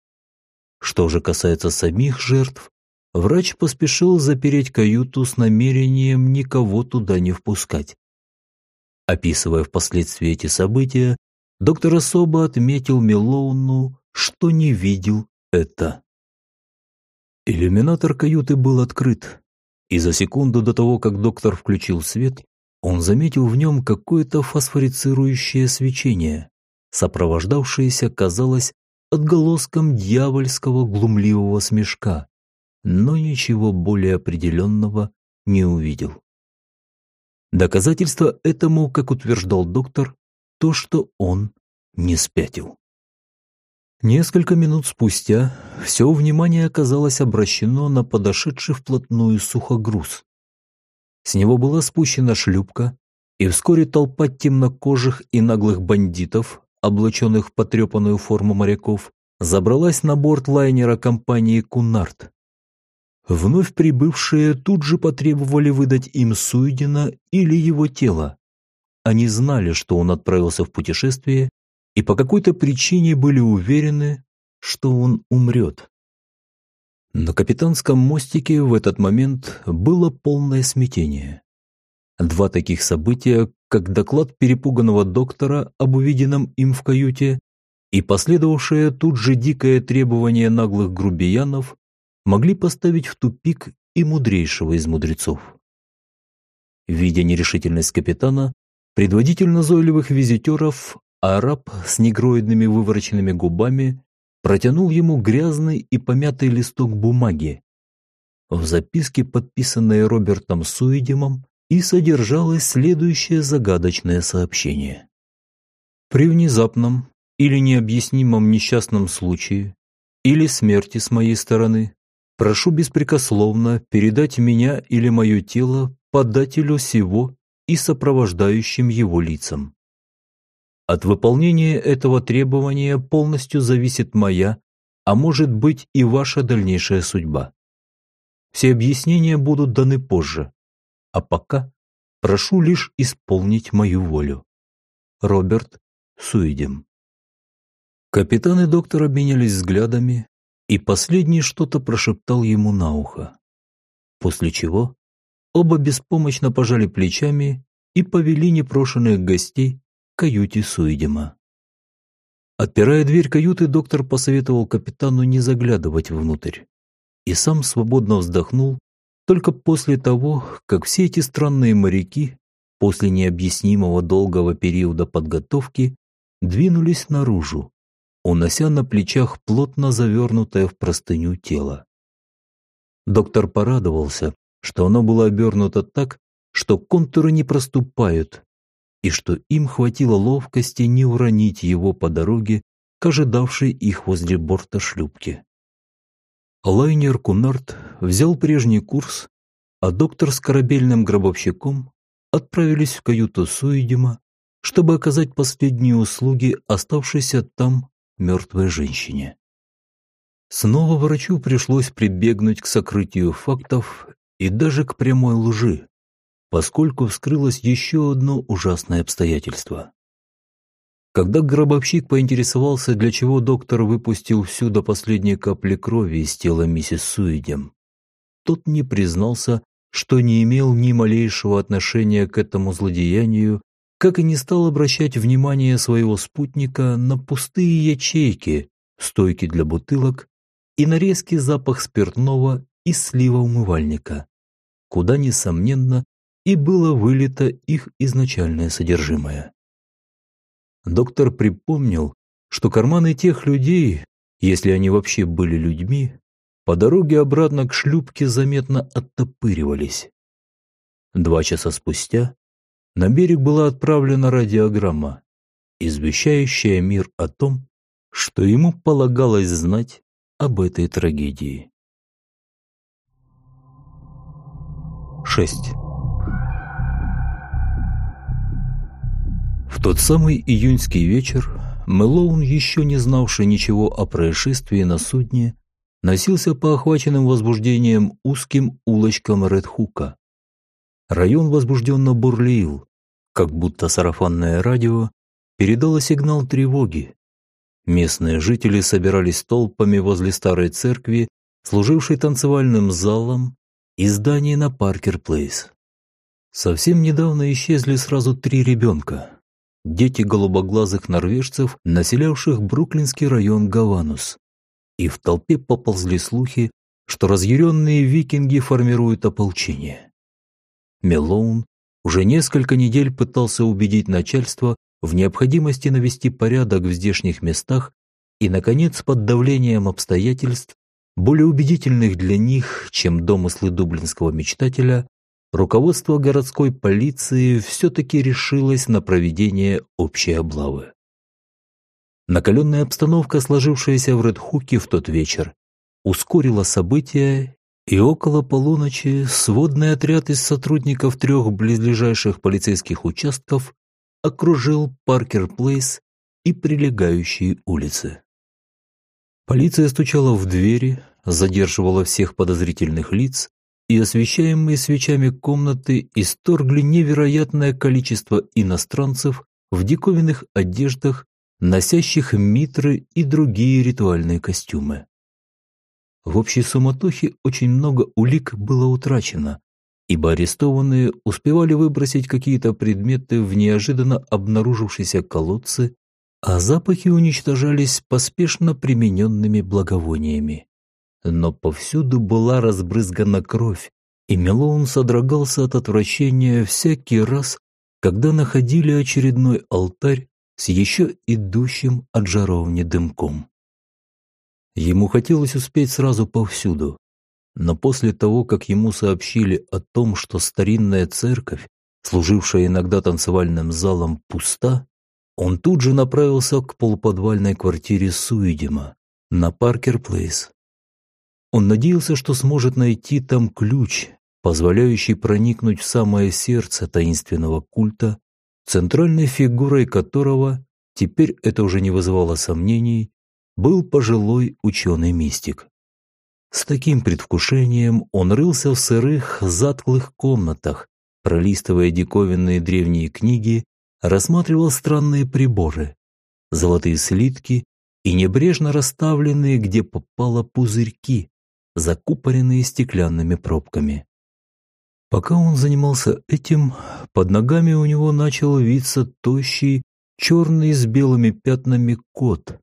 Что же касается самих жертв, врач поспешил запереть каюту с намерением никого туда не впускать. Описывая впоследствии эти события, доктор особо отметил Мелоуну, что не видел это. Иллюминатор каюты был открыт, и за секунду до того, как доктор включил свет, он заметил в нем какое-то фосфорицирующее свечение, сопровождавшееся, казалось, отголоском дьявольского глумливого смешка, но ничего более определенного не увидел. Доказательство этому, как утверждал доктор, то, что он не спятил. Несколько минут спустя все внимание оказалось обращено на подошедший вплотную сухогруз. С него была спущена шлюпка, и вскоре толпа темнокожих и наглых бандитов, облаченных в потрепанную форму моряков, забралась на борт лайнера компании «Кунарт». Вновь прибывшие тут же потребовали выдать им Суидина или его тело. Они знали, что он отправился в путешествие и по какой-то причине были уверены, что он умрет. На капитанском мостике в этот момент было полное смятение. Два таких события, как доклад перепуганного доктора об увиденном им в каюте и последовавшее тут же дикое требование наглых грубиянов, могли поставить в тупик и мудрейшего из мудрецов. Видя нерешительность капитана, предводитель назойливых визитеров араб с негроидными вывороченными губами протянул ему грязный и помятый листок бумаги. В записке, подписанной Робертом Суидимом, и содержалось следующее загадочное сообщение. При внезапном или необъяснимом несчастном случае или смерти с моей стороны, прошу беспрекословно передать меня или мое тело подателю сего и сопровождающим его лицам. От выполнения этого требования полностью зависит моя, а может быть и ваша дальнейшая судьба. Все объяснения будут даны позже, а пока прошу лишь исполнить мою волю. Роберт Суидем. Капитан и доктор обменялись взглядами, и последний что-то прошептал ему на ухо. После чего оба беспомощно пожали плечами и повели непрошенных гостей каюте Суидема. Отпирая дверь каюты, доктор посоветовал капитану не заглядывать внутрь и сам свободно вздохнул только после того, как все эти странные моряки после необъяснимого долгого периода подготовки двинулись наружу, унося на плечах плотно завернутое в простыню тело. Доктор порадовался, что оно было обернуто так, что контуры не проступают, и что им хватило ловкости не уронить его по дороге к ожидавшей их возле борта шлюпки. Лайнер Кунарт взял прежний курс, а доктор с корабельным гробовщиком отправились в каюту Суидима, чтобы оказать последние услуги оставшейся там мертвой женщине. Снова врачу пришлось прибегнуть к сокрытию фактов и даже к прямой лжи, поскольку вскрылось еще одно ужасное обстоятельство. Когда гробовщик поинтересовался, для чего доктор выпустил всю до последней капли крови из тела миссис Суидем, тот не признался, что не имел ни малейшего отношения к этому злодеянию, как и не стал обращать внимание своего спутника на пустые ячейки, стойки для бутылок и на резкий запах спиртного из слива умывальника, куда, несомненно, и было вылито их изначальное содержимое. Доктор припомнил, что карманы тех людей, если они вообще были людьми, по дороге обратно к шлюпке заметно оттопыривались. Два часа спустя на берег была отправлена радиограмма, извещающая мир о том, что ему полагалось знать об этой трагедии. 6. В тот самый июньский вечер Мэлоун, еще не знавший ничего о происшествии на судне, носился по охваченным возбуждением узким улочкам Редхука. Район возбужденно бурлил, как будто сарафанное радио передало сигнал тревоги. Местные жители собирались толпами возле старой церкви, служившей танцевальным залом, и здания на Паркер-Плейс. Совсем недавно исчезли сразу три ребенка дети голубоглазых норвежцев, населявших бруклинский район Гаванус. и в толпе поползли слухи, что разъяренные викинги формируют ополчение. Мелоун уже несколько недель пытался убедить начальство в необходимости навести порядок в здешних местах и, наконец, под давлением обстоятельств, более убедительных для них, чем домыслы дублинского мечтателя, руководство городской полиции все-таки решилось на проведение общей облавы. Накаленная обстановка, сложившаяся в Редхуке в тот вечер, ускорила события, и около полуночи сводный отряд из сотрудников трех близлежащих полицейских участков окружил Паркер Плейс и прилегающие улицы. Полиция стучала в двери, задерживала всех подозрительных лиц, и освещаемые свечами комнаты исторгли невероятное количество иностранцев в диковинных одеждах, носящих митры и другие ритуальные костюмы. В общей суматохе очень много улик было утрачено, ибо арестованные успевали выбросить какие-то предметы в неожиданно обнаружившиеся колодцы, а запахи уничтожались поспешно примененными благовониями. Но повсюду была разбрызгана кровь, и Мелоун содрогался от отвращения всякий раз, когда находили очередной алтарь с еще идущим от жаровни дымком. Ему хотелось успеть сразу повсюду, но после того, как ему сообщили о том, что старинная церковь, служившая иногда танцевальным залом, пуста, он тут же направился к полуподвальной квартире Суидима на Паркер-Плейс. Он надеялся, что сможет найти там ключ, позволяющий проникнуть в самое сердце таинственного культа, центральной фигурой которого, теперь это уже не вызывало сомнений, был пожилой ученый-мистик. С таким предвкушением он рылся в сырых, затклых комнатах, пролистывая диковинные древние книги, рассматривал странные приборы, золотые слитки и небрежно расставленные, где попало, пузырьки, закупоренные стеклянными пробками. Пока он занимался этим, под ногами у него начал виться тощий, черный с белыми пятнами кот,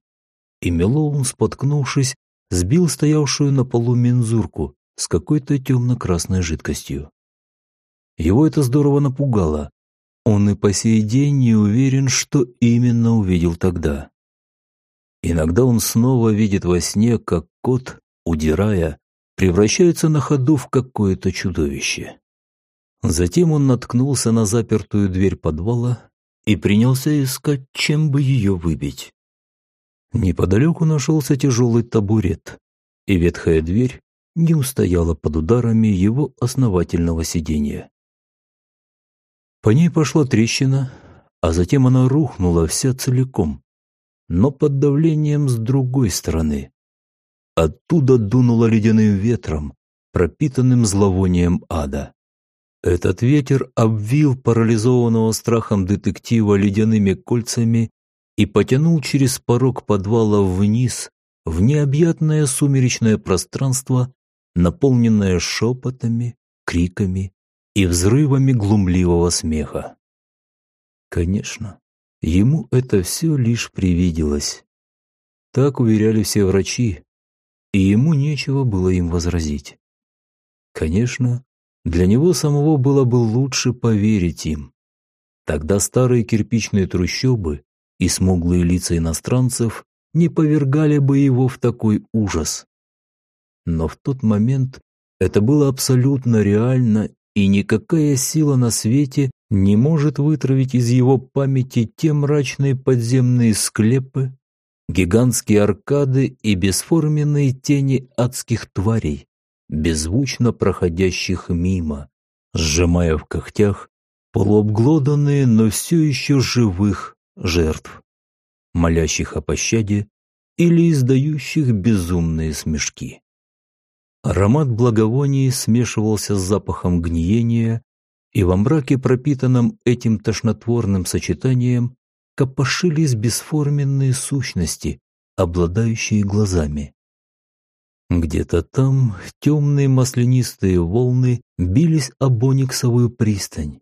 и Мелоун, споткнувшись, сбил стоявшую на полу мензурку с какой-то темно-красной жидкостью. Его это здорово напугало. Он и по сей день не уверен, что именно увидел тогда. Иногда он снова видит во сне, как кот, удирая, превращается на ходу в какое-то чудовище. Затем он наткнулся на запертую дверь подвала и принялся искать, чем бы ее выбить. Неподалеку нашелся тяжелый табурет, и ветхая дверь не устояла под ударами его основательного сидения. По ней пошла трещина, а затем она рухнула вся целиком, но под давлением с другой стороны. Оттуда дунуло ледяным ветром, пропитанным зловонием ада. Этот ветер обвил парализованного страхом детектива ледяными кольцами и потянул через порог подвала вниз в необъятное сумеречное пространство, наполненное шепотами, криками и взрывами глумливого смеха. Конечно, ему это все лишь привиделось. Так уверяли все врачи, и ему нечего было им возразить. Конечно, для него самого было бы лучше поверить им. Тогда старые кирпичные трущобы и смуглые лица иностранцев не повергали бы его в такой ужас. Но в тот момент это было абсолютно реально, и никакая сила на свете не может вытравить из его памяти те мрачные подземные склепы, гигантские аркады и бесформенные тени адских тварей, беззвучно проходящих мимо, сжимая в когтях полуобглоданные, но все еще живых жертв, молящих о пощаде или издающих безумные смешки. Аромат благовоний смешивался с запахом гниения, и во мраке, пропитанном этим тошнотворным сочетанием, копошились бесформенные сущности, обладающие глазами. Где-то там темные маслянистые волны бились об ониксовую пристань,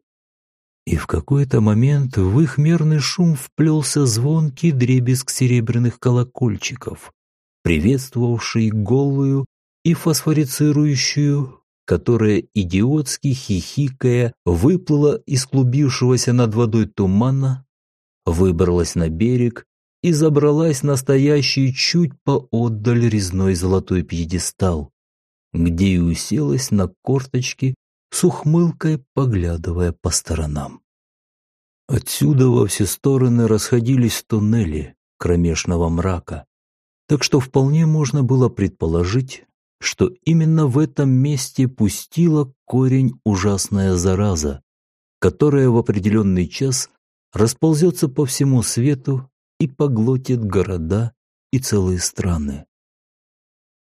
и в какой-то момент в их мерный шум вплелся звонкий дребезг серебряных колокольчиков, приветствовавший голую и фосфорицирующую, которая, идиотски хихикая, выплыла из клубившегося над водой тумана, выбралась на берег и забралась на стоящий чуть поотдаль резной золотой пьедестал, где и уселась на корточки с ухмылкой, поглядывая по сторонам. Отсюда во все стороны расходились туннели кромешного мрака, так что вполне можно было предположить, что именно в этом месте пустила корень ужасная зараза, которая в определенный час расползется по всему свету и поглотит города и целые страны.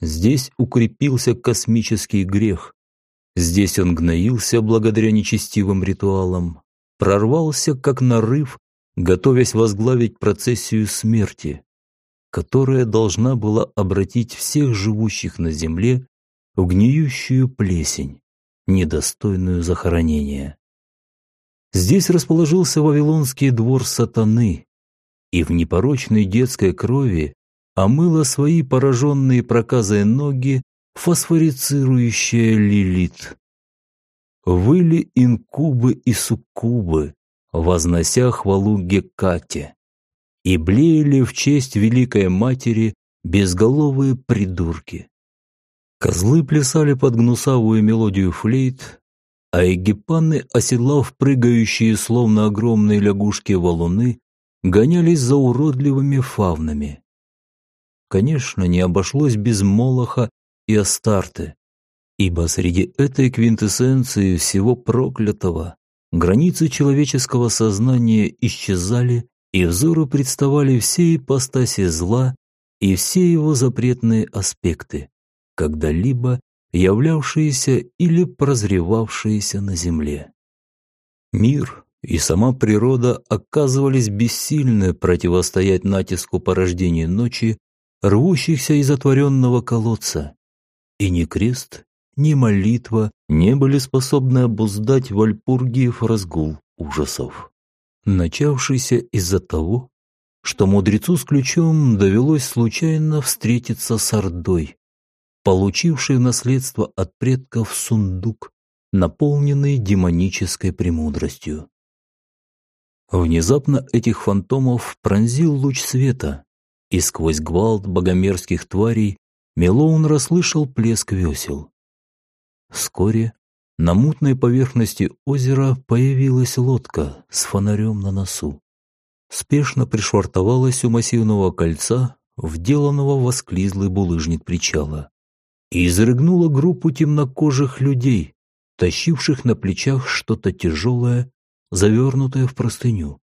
Здесь укрепился космический грех. Здесь он гноился благодаря нечестивым ритуалам, прорвался как нарыв, готовясь возглавить процессию смерти, которая должна была обратить всех живущих на земле в гниющую плесень, недостойную захоронения. Здесь расположился Вавилонский двор сатаны, и в непорочной детской крови омыла свои пораженные проказой ноги фосфорицирующая лилит. Выли инкубы и суккубы, вознося хвалу Гекате, и блеяли в честь Великой Матери безголовые придурки. Козлы плясали под гнусавую мелодию флейт, а египаны, оседлав прыгающие, словно огромные лягушки валуны, гонялись за уродливыми фавнами. Конечно, не обошлось без Молоха и Астарты, ибо среди этой квинтэссенции всего проклятого границы человеческого сознания исчезали, и взору представали все ипостаси зла и все его запретные аспекты, когда-либо являвшиеся или прозревавшиеся на земле. Мир и сама природа оказывались бессильны противостоять натиску порождения ночи, рвущихся из отворенного колодца, и ни крест, ни молитва не были способны обуздать Вальпургиев разгул ужасов, начавшийся из-за того, что мудрецу с ключом довелось случайно встретиться с Ордой, получившей наследство от предков сундук, наполненный демонической премудростью. Внезапно этих фантомов пронзил луч света, и сквозь гвалт богомерзких тварей Мелоун расслышал плеск весел. Вскоре на мутной поверхности озера появилась лодка с фонарем на носу. Спешно пришвартовалась у массивного кольца, вделанного в осклизлый булыжник причала, и изрыгнула группу темнокожих людей, тащивших на плечах что-то тяжелое завернутое в простыню.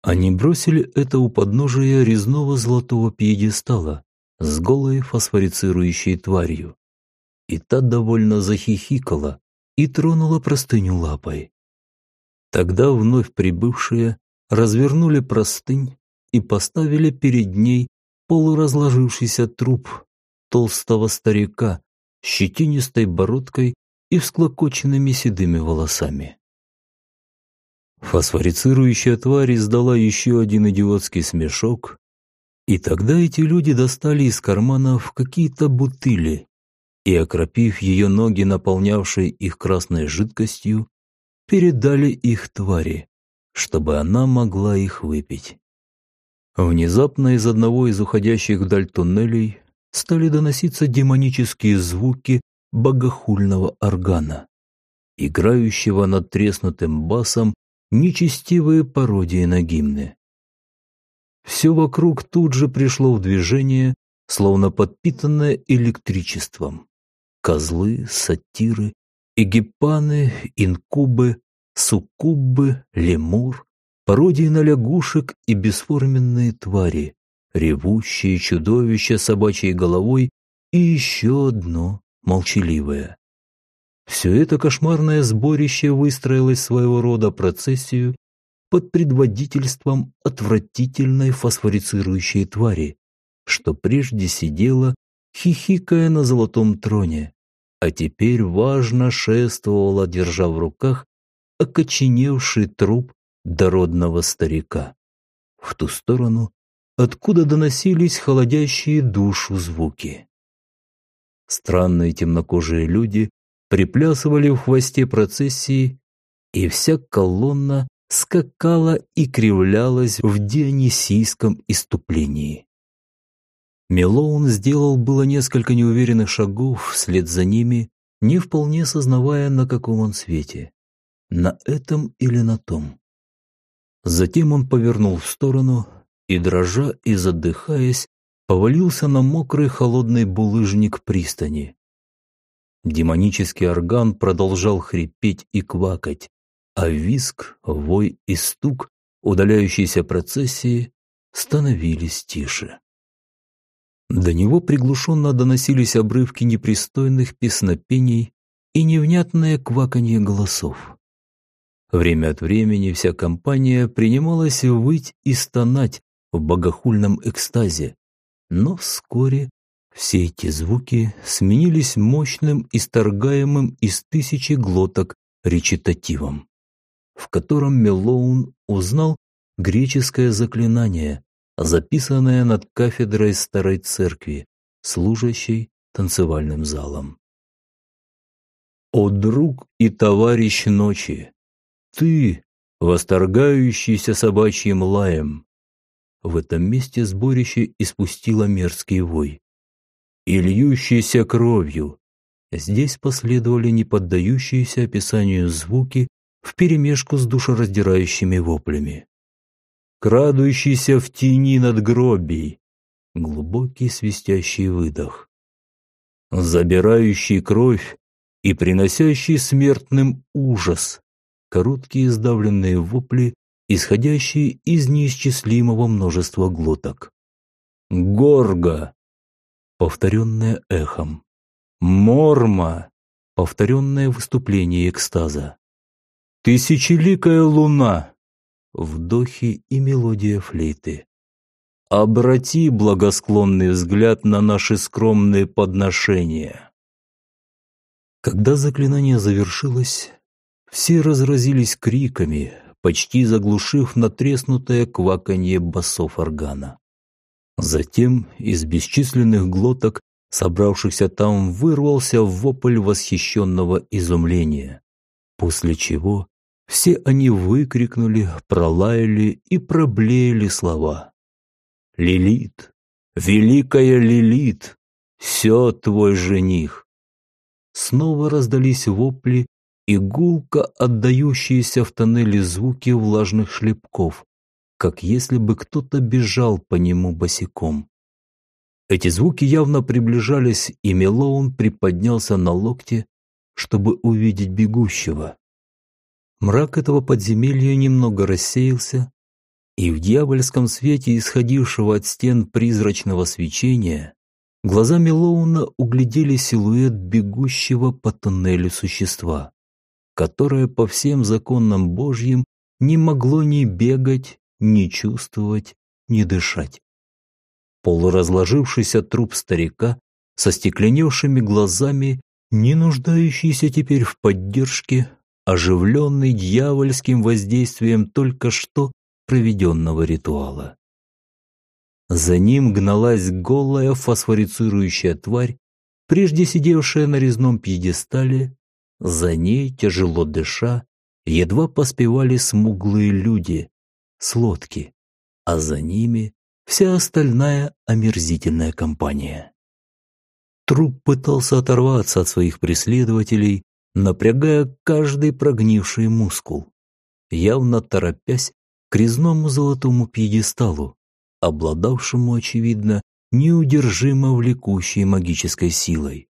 Они бросили это у подножия резного золотого пьедестала с голой фосфорицирующей тварью. И та довольно захихикала и тронула простыню лапой. Тогда вновь прибывшие развернули простынь и поставили перед ней полуразложившийся труп толстого старика с щетинистой бородкой и всклокоченными седыми волосами. Фосфорицирующая тварь издала еще один идиотский смешок, и тогда эти люди достали из карманов какие-то бутыли и, окропив ее ноги, наполнявшей их красной жидкостью, передали их твари, чтобы она могла их выпить. Внезапно из одного из уходящих вдаль туннелей стали доноситься демонические звуки богохульного органа, играющего над треснутым басом нечестивые пародии на гимны. Все вокруг тут же пришло в движение, словно подпитанное электричеством. Козлы, сатиры, эгипаны, инкубы, суккубы, лемур, пародии на лягушек и бесформенные твари, ревущие чудовища собачьей головой и еще одно молчаливое. Все это кошмарное сборище выстроилось своего рода процессию под предводительством отвратительной фосфорицирующей твари, что прежде сидела, хихикая на золотом троне, а теперь важно шествовала, держа в руках окоченевший труп дородного старика в ту сторону, откуда доносились холодящие душу звуки. Странные темнокожие люди приплясывали в хвосте процессии, и вся колонна скакала и кривлялась в дионисийском иступлении. Мелоун сделал было несколько неуверенных шагов вслед за ними, не вполне сознавая, на каком он свете. На этом или на том. Затем он повернул в сторону и, дрожа и задыхаясь, повалился на мокрый холодный булыжник пристани. Демонический орган продолжал хрипеть и квакать, а виск, вой и стук удаляющейся процессии становились тише. До него приглушенно доносились обрывки непристойных песнопений и невнятное кваканье голосов. Время от времени вся компания принималась выть и стонать в богохульном экстазе, но вскоре все эти звуки сменились мощным исторгаемым из тысячи глоток речитативом, в котором Мелоун узнал греческое заклинание, записанное над кафедрой старой церкви, служащей танцевальным залом. «О друг и товарищ ночи! Ты, восторгающийся собачьим лаем, в этом месте сборище испустило мерзкий вой. И льющийся кровью. Здесь последовали неподдающиеся описанию звуки вперемешку с душераздирающими воплями. Крадущийся в тени над гробей. Глубокий свистящий выдох. Забирающий кровь и приносящий смертным ужас. Короткие сдавленные вопли исходящие из неисчислимого множества глоток. Горга, повторенное эхом. Морма, повторенное выступление экстаза. Тысячеликая луна, вдохи и мелодия флейты. Обрати благосклонный взгляд на наши скромные подношения. Когда заклинание завершилось, все разразились криками, почти заглушив натреснутое кваканье басов органа. Затем из бесчисленных глоток, собравшихся там, вырвался вопль восхищенного изумления, после чего все они выкрикнули, пролаяли и проблеяли слова. «Лилит! Великая Лилит! Все твой жених!» Снова раздались вопли и гулко отдающиеся в тоннеле звуки влажных шлепков, как если бы кто-то бежал по нему босиком. Эти звуки явно приближались, и Мелоун приподнялся на локте, чтобы увидеть бегущего. Мрак этого подземелья немного рассеялся, и в дьявольском свете, исходившего от стен призрачного свечения, глаза Мелоуна углядели силуэт бегущего по тоннелю существа которое по всем законам Божьим не могло ни бегать, ни чувствовать, ни дышать. Полуразложившийся труп старика со стекленевшими глазами, не нуждающийся теперь в поддержке, оживленный дьявольским воздействием только что проведенного ритуала. За ним гналась голая фосфорицирующая тварь, прежде сидевшая на резном пьедестале за ней, тяжело дыша, едва поспевали смуглые люди с лодки, а за ними вся остальная омерзительная компания. Труп пытался оторваться от своих преследователей, напрягая каждый прогнивший мускул, явно торопясь к резному золотому пьедесталу, обладавшему, очевидно, неудержимо влекущей магической силой.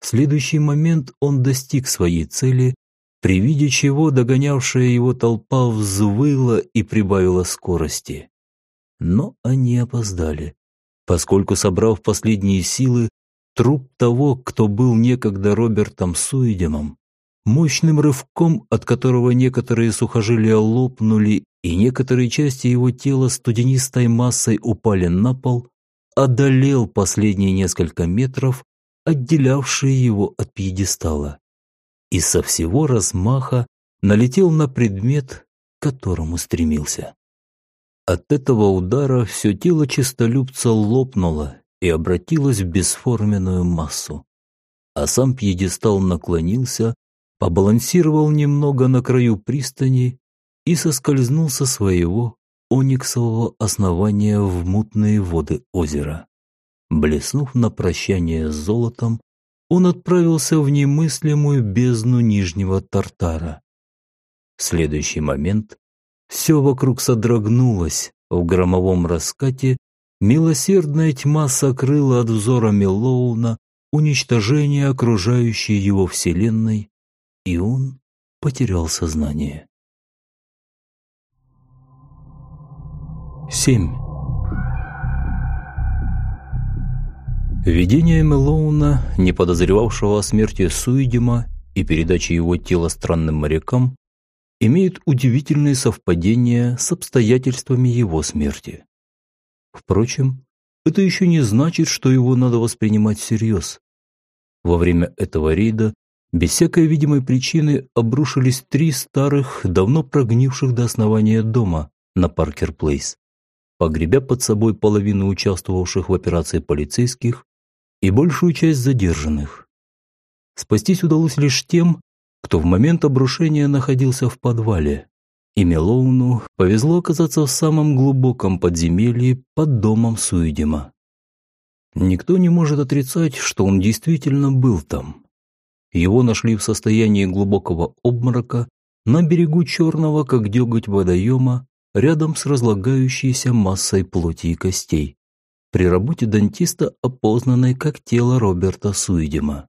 В следующий момент он достиг своей цели, при виде чего догонявшая его толпа взвыла и прибавила скорости. Но они опоздали, поскольку, собрав последние силы, труп того, кто был некогда Робертом Суидемом, мощным рывком, от которого некоторые сухожилия лопнули и некоторые части его тела студенистой массой упали на пол, одолел последние несколько метров отделявшие его от пьедестала, и со всего размаха налетел на предмет, к которому стремился. От этого удара все тело чистолюбца лопнуло и обратилось в бесформенную массу. А сам пьедестал наклонился, побалансировал немного на краю пристани и соскользнул со своего ониксового основания в мутные воды озера. Блеснув на прощание с золотом, он отправился в немыслимую бездну Нижнего Тартара. В следующий момент все вокруг содрогнулось, в громовом раскате милосердная тьма сокрыла от взора Мелоуна уничтожение окружающей его вселенной, и он потерял сознание. 7. Видение Мелоуна, не подозревавшего о смерти Суидима и передаче его тела странным морякам, имеет удивительные совпадения с обстоятельствами его смерти. Впрочем, это еще не значит, что его надо воспринимать всерьез. Во время этого рейда без всякой видимой причины обрушились три старых, давно прогнивших до основания дома на Паркер Плейс, погребя под собой половину участвовавших в операции полицейских и большую часть задержанных. Спастись удалось лишь тем, кто в момент обрушения находился в подвале, и Мелоуну повезло оказаться в самом глубоком подземелье под домом Суидима. Никто не может отрицать, что он действительно был там. Его нашли в состоянии глубокого обморока на берегу черного, как деготь водоема, рядом с разлагающейся массой плоти и костей, при работе дантиста, опознанной как тело Роберта Суидима.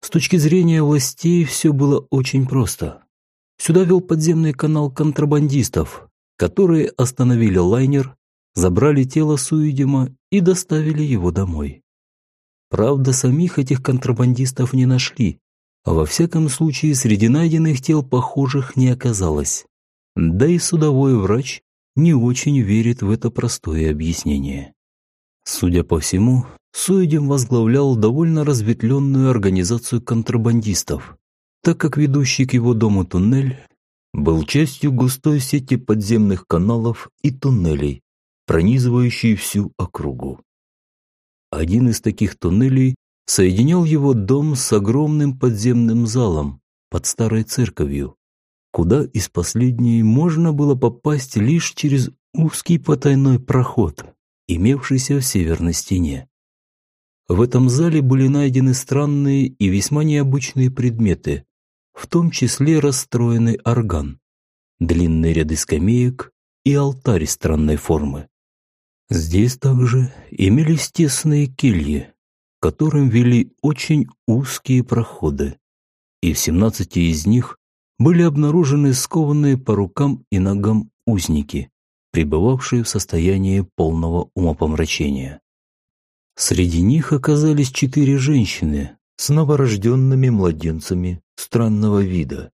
С точки зрения властей все было очень просто. Сюда вел подземный канал контрабандистов, которые остановили лайнер, забрали тело Суидима и доставили его домой. Правда, самих этих контрабандистов не нашли, а во всяком случае среди найденных тел похожих не оказалось. Да и судовой врач не очень верит в это простое объяснение. Судя по всему, Суидим возглавлял довольно разветвленную организацию контрабандистов, так как ведущий к его дому туннель был частью густой сети подземных каналов и туннелей, пронизывающей всю округу. Один из таких туннелей соединял его дом с огромным подземным залом под старой церковью, куда из последней можно было попасть лишь через узкий потайной проход, имевшийся в северной стене. В этом зале были найдены странные и весьма необычные предметы, в том числе расстроенный орган, длинные ряды скамеек и алтарь странной формы. Здесь также имелись тесные кельи, которым вели очень узкие проходы, и в 17 из них были обнаружены скованные по рукам и ногам узники, пребывавшие в состоянии полного умопомрачения. Среди них оказались четыре женщины с новорожденными младенцами странного вида.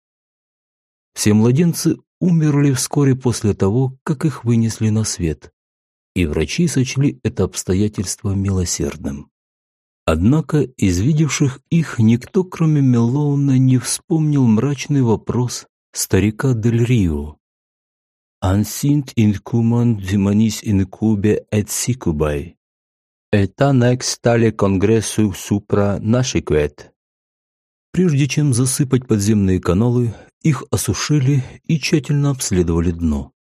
Все младенцы умерли вскоре после того, как их вынесли на свет, и врачи сочли это обстоятельство милосердным. Однако из видевших их никто, кроме Мелоуна, не вспомнил мрачный вопрос старика Дель Рио. «Ансинт инкуман демонис инкубе эт сикубай» Этанек стали конгрессу супра нашиквет. Прежде чем засыпать подземные каналы, их осушили и тщательно обследовали дно.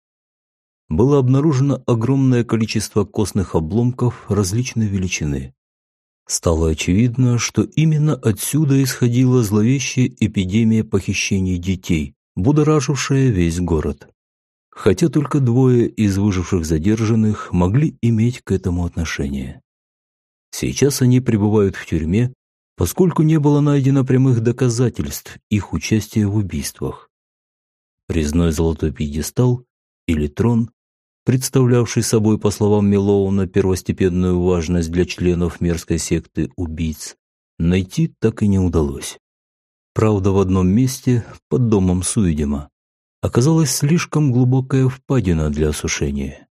Было обнаружено огромное количество костных обломков различной величины. Стало очевидно, что именно отсюда исходила зловещая эпидемия похищений детей, будоражившая весь город. Хотя только двое из выживших задержанных могли иметь к этому отношение. Сейчас они пребывают в тюрьме, поскольку не было найдено прямых доказательств их участия в убийствах. Резной золотой пьедестал или трон, представлявший собой, по словам Милоуна, первостепенную важность для членов мерзкой секты убийц, найти так и не удалось. Правда, в одном месте, под домом Суидима, оказалась слишком глубокая впадина для осушения.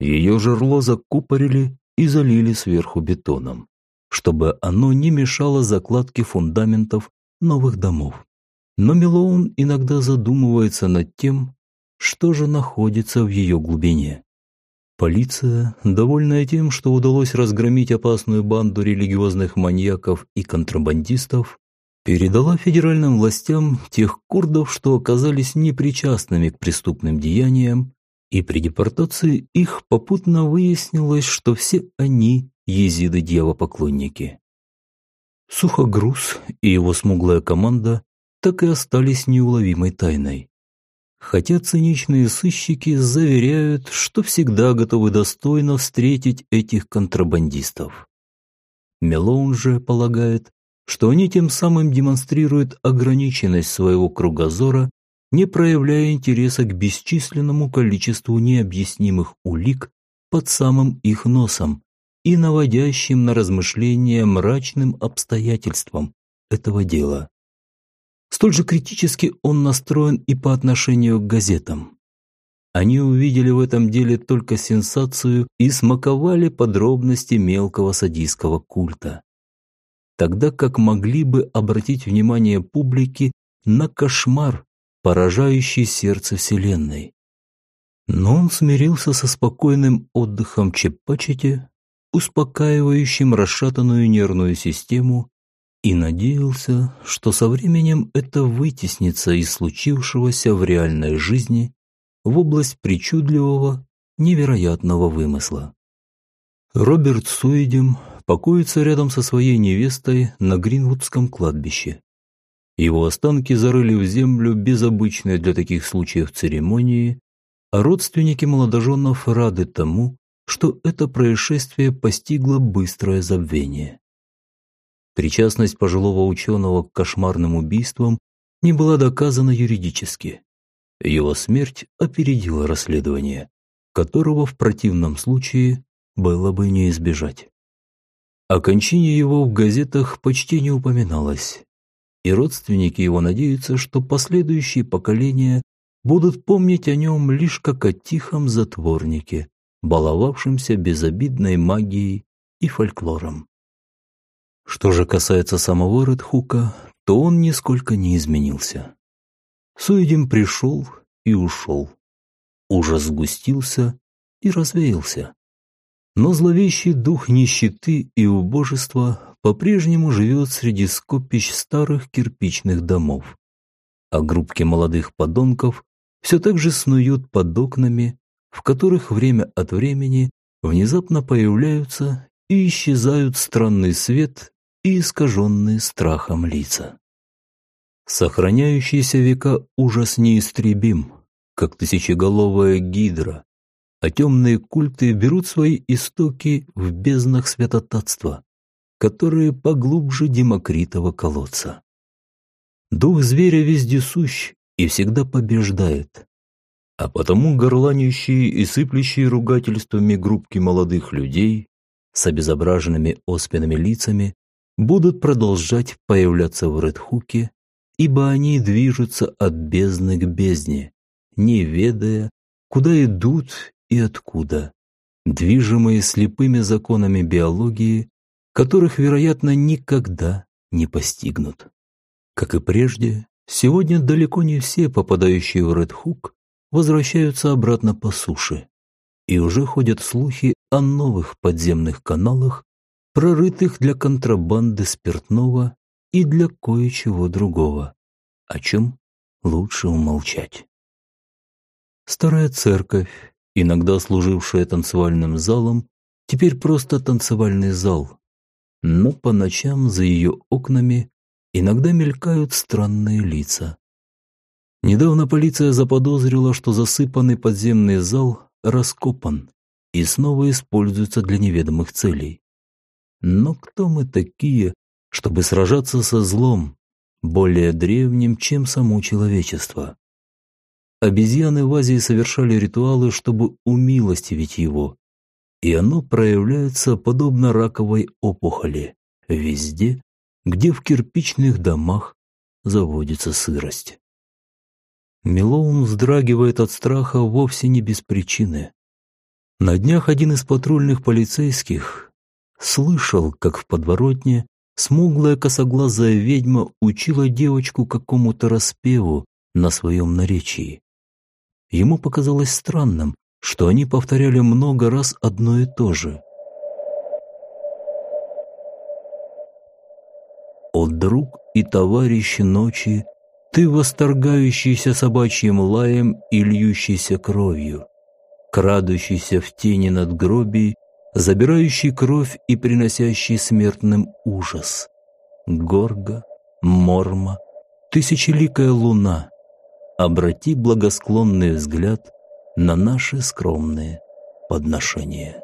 Ее жерло закупорили и залили сверху бетоном, чтобы оно не мешало закладке фундаментов новых домов. Но Милоун иногда задумывается над тем, что же находится в ее глубине. Полиция, довольная тем, что удалось разгромить опасную банду религиозных маньяков и контрабандистов, передала федеральным властям тех курдов, что оказались непричастными к преступным деяниям, и при депортации их попутно выяснилось, что все они езиды-дьявопоклонники. Сухогруз и его смуглая команда так и остались неуловимой тайной. Хотя циничные сыщики заверяют, что всегда готовы достойно встретить этих контрабандистов. Мелоун же полагает, что они тем самым демонстрируют ограниченность своего кругозора, не проявляя интереса к бесчисленному количеству необъяснимых улик под самым их носом и наводящим на размышления мрачным обстоятельствам этого дела. Столь же критически он настроен и по отношению к газетам. Они увидели в этом деле только сенсацию и смаковали подробности мелкого садистского культа. Тогда как могли бы обратить внимание публики на кошмар, поражающий сердце Вселенной. Но он смирился со спокойным отдыхом Чепачете, успокаивающим расшатанную нервную систему и надеялся, что со временем это вытеснится из случившегося в реальной жизни в область причудливого, невероятного вымысла. Роберт Суидем покоится рядом со своей невестой на Гринвудском кладбище. Его останки зарыли в землю без обычной для таких случаев церемонии, а родственники молодоженов рады тому, что это происшествие постигло быстрое забвение. Причастность пожилого ученого к кошмарным убийствам не была доказана юридически. Его смерть опередила расследование, которого в противном случае было бы не избежать. О кончине его в газетах почти не упоминалось, и родственники его надеются, что последующие поколения будут помнить о нем лишь как о тихом затворнике, баловавшемся безобидной магией и фольклором. Что же касается самого Редхука, то он нисколько не изменился. Суидим пришел и ушел. Ужас сгустился и развеялся. Но зловещий дух нищеты и убожества по-прежнему живет среди скопищ старых кирпичных домов. А группки молодых подонков все так же снуют под окнами, в которых время от времени внезапно появляются и исчезают странный свет и искаженные страхом лица. Сохраняющийся века ужас неистребим, как тысячеголовая гидра, а темные культы берут свои истоки в безднах святотатства, которые поглубже Демокритова колодца. Дух зверя вездесущ и всегда побеждает, а потому горланищие и сыплющие ругательствами группки молодых людей с обезображенными оспенными лицами будут продолжать появляться в Редхуке, ибо они движутся от бездны к бездне, не ведая, куда идут и откуда, движимые слепыми законами биологии, которых, вероятно, никогда не постигнут. Как и прежде, сегодня далеко не все попадающие в Редхук возвращаются обратно по суше, и уже ходят слухи о новых подземных каналах, прорытых для контрабанды спиртного и для кое-чего другого, о чем лучше умолчать. Старая церковь, иногда служившая танцевальным залом, теперь просто танцевальный зал, но по ночам за ее окнами иногда мелькают странные лица. Недавно полиция заподозрила, что засыпанный подземный зал раскопан и снова используется для неведомых целей. Но кто мы такие, чтобы сражаться со злом, более древним, чем само человечество? Обезьяны в Азии совершали ритуалы, чтобы умилостивить его, и оно проявляется подобно раковой опухоли везде, где в кирпичных домах заводится сырость. Мелоун вздрагивает от страха вовсе не без причины. На днях один из патрульных полицейских, Слышал, как в подворотне смуглая косоглазая ведьма учила девочку какому-то распеву на своем наречии. ему показалось странным, что они повторяли много раз одно и то же. «О, друг и товарищ ночи, ты восторгающийся собачьим лаем и льющийся кровью, крадущийся в тени над надгробий, забирающий кровь и приносящий смертным ужас. Горга, Морма, тысячеликая луна, обрати благосклонный взгляд на наши скромные подношения.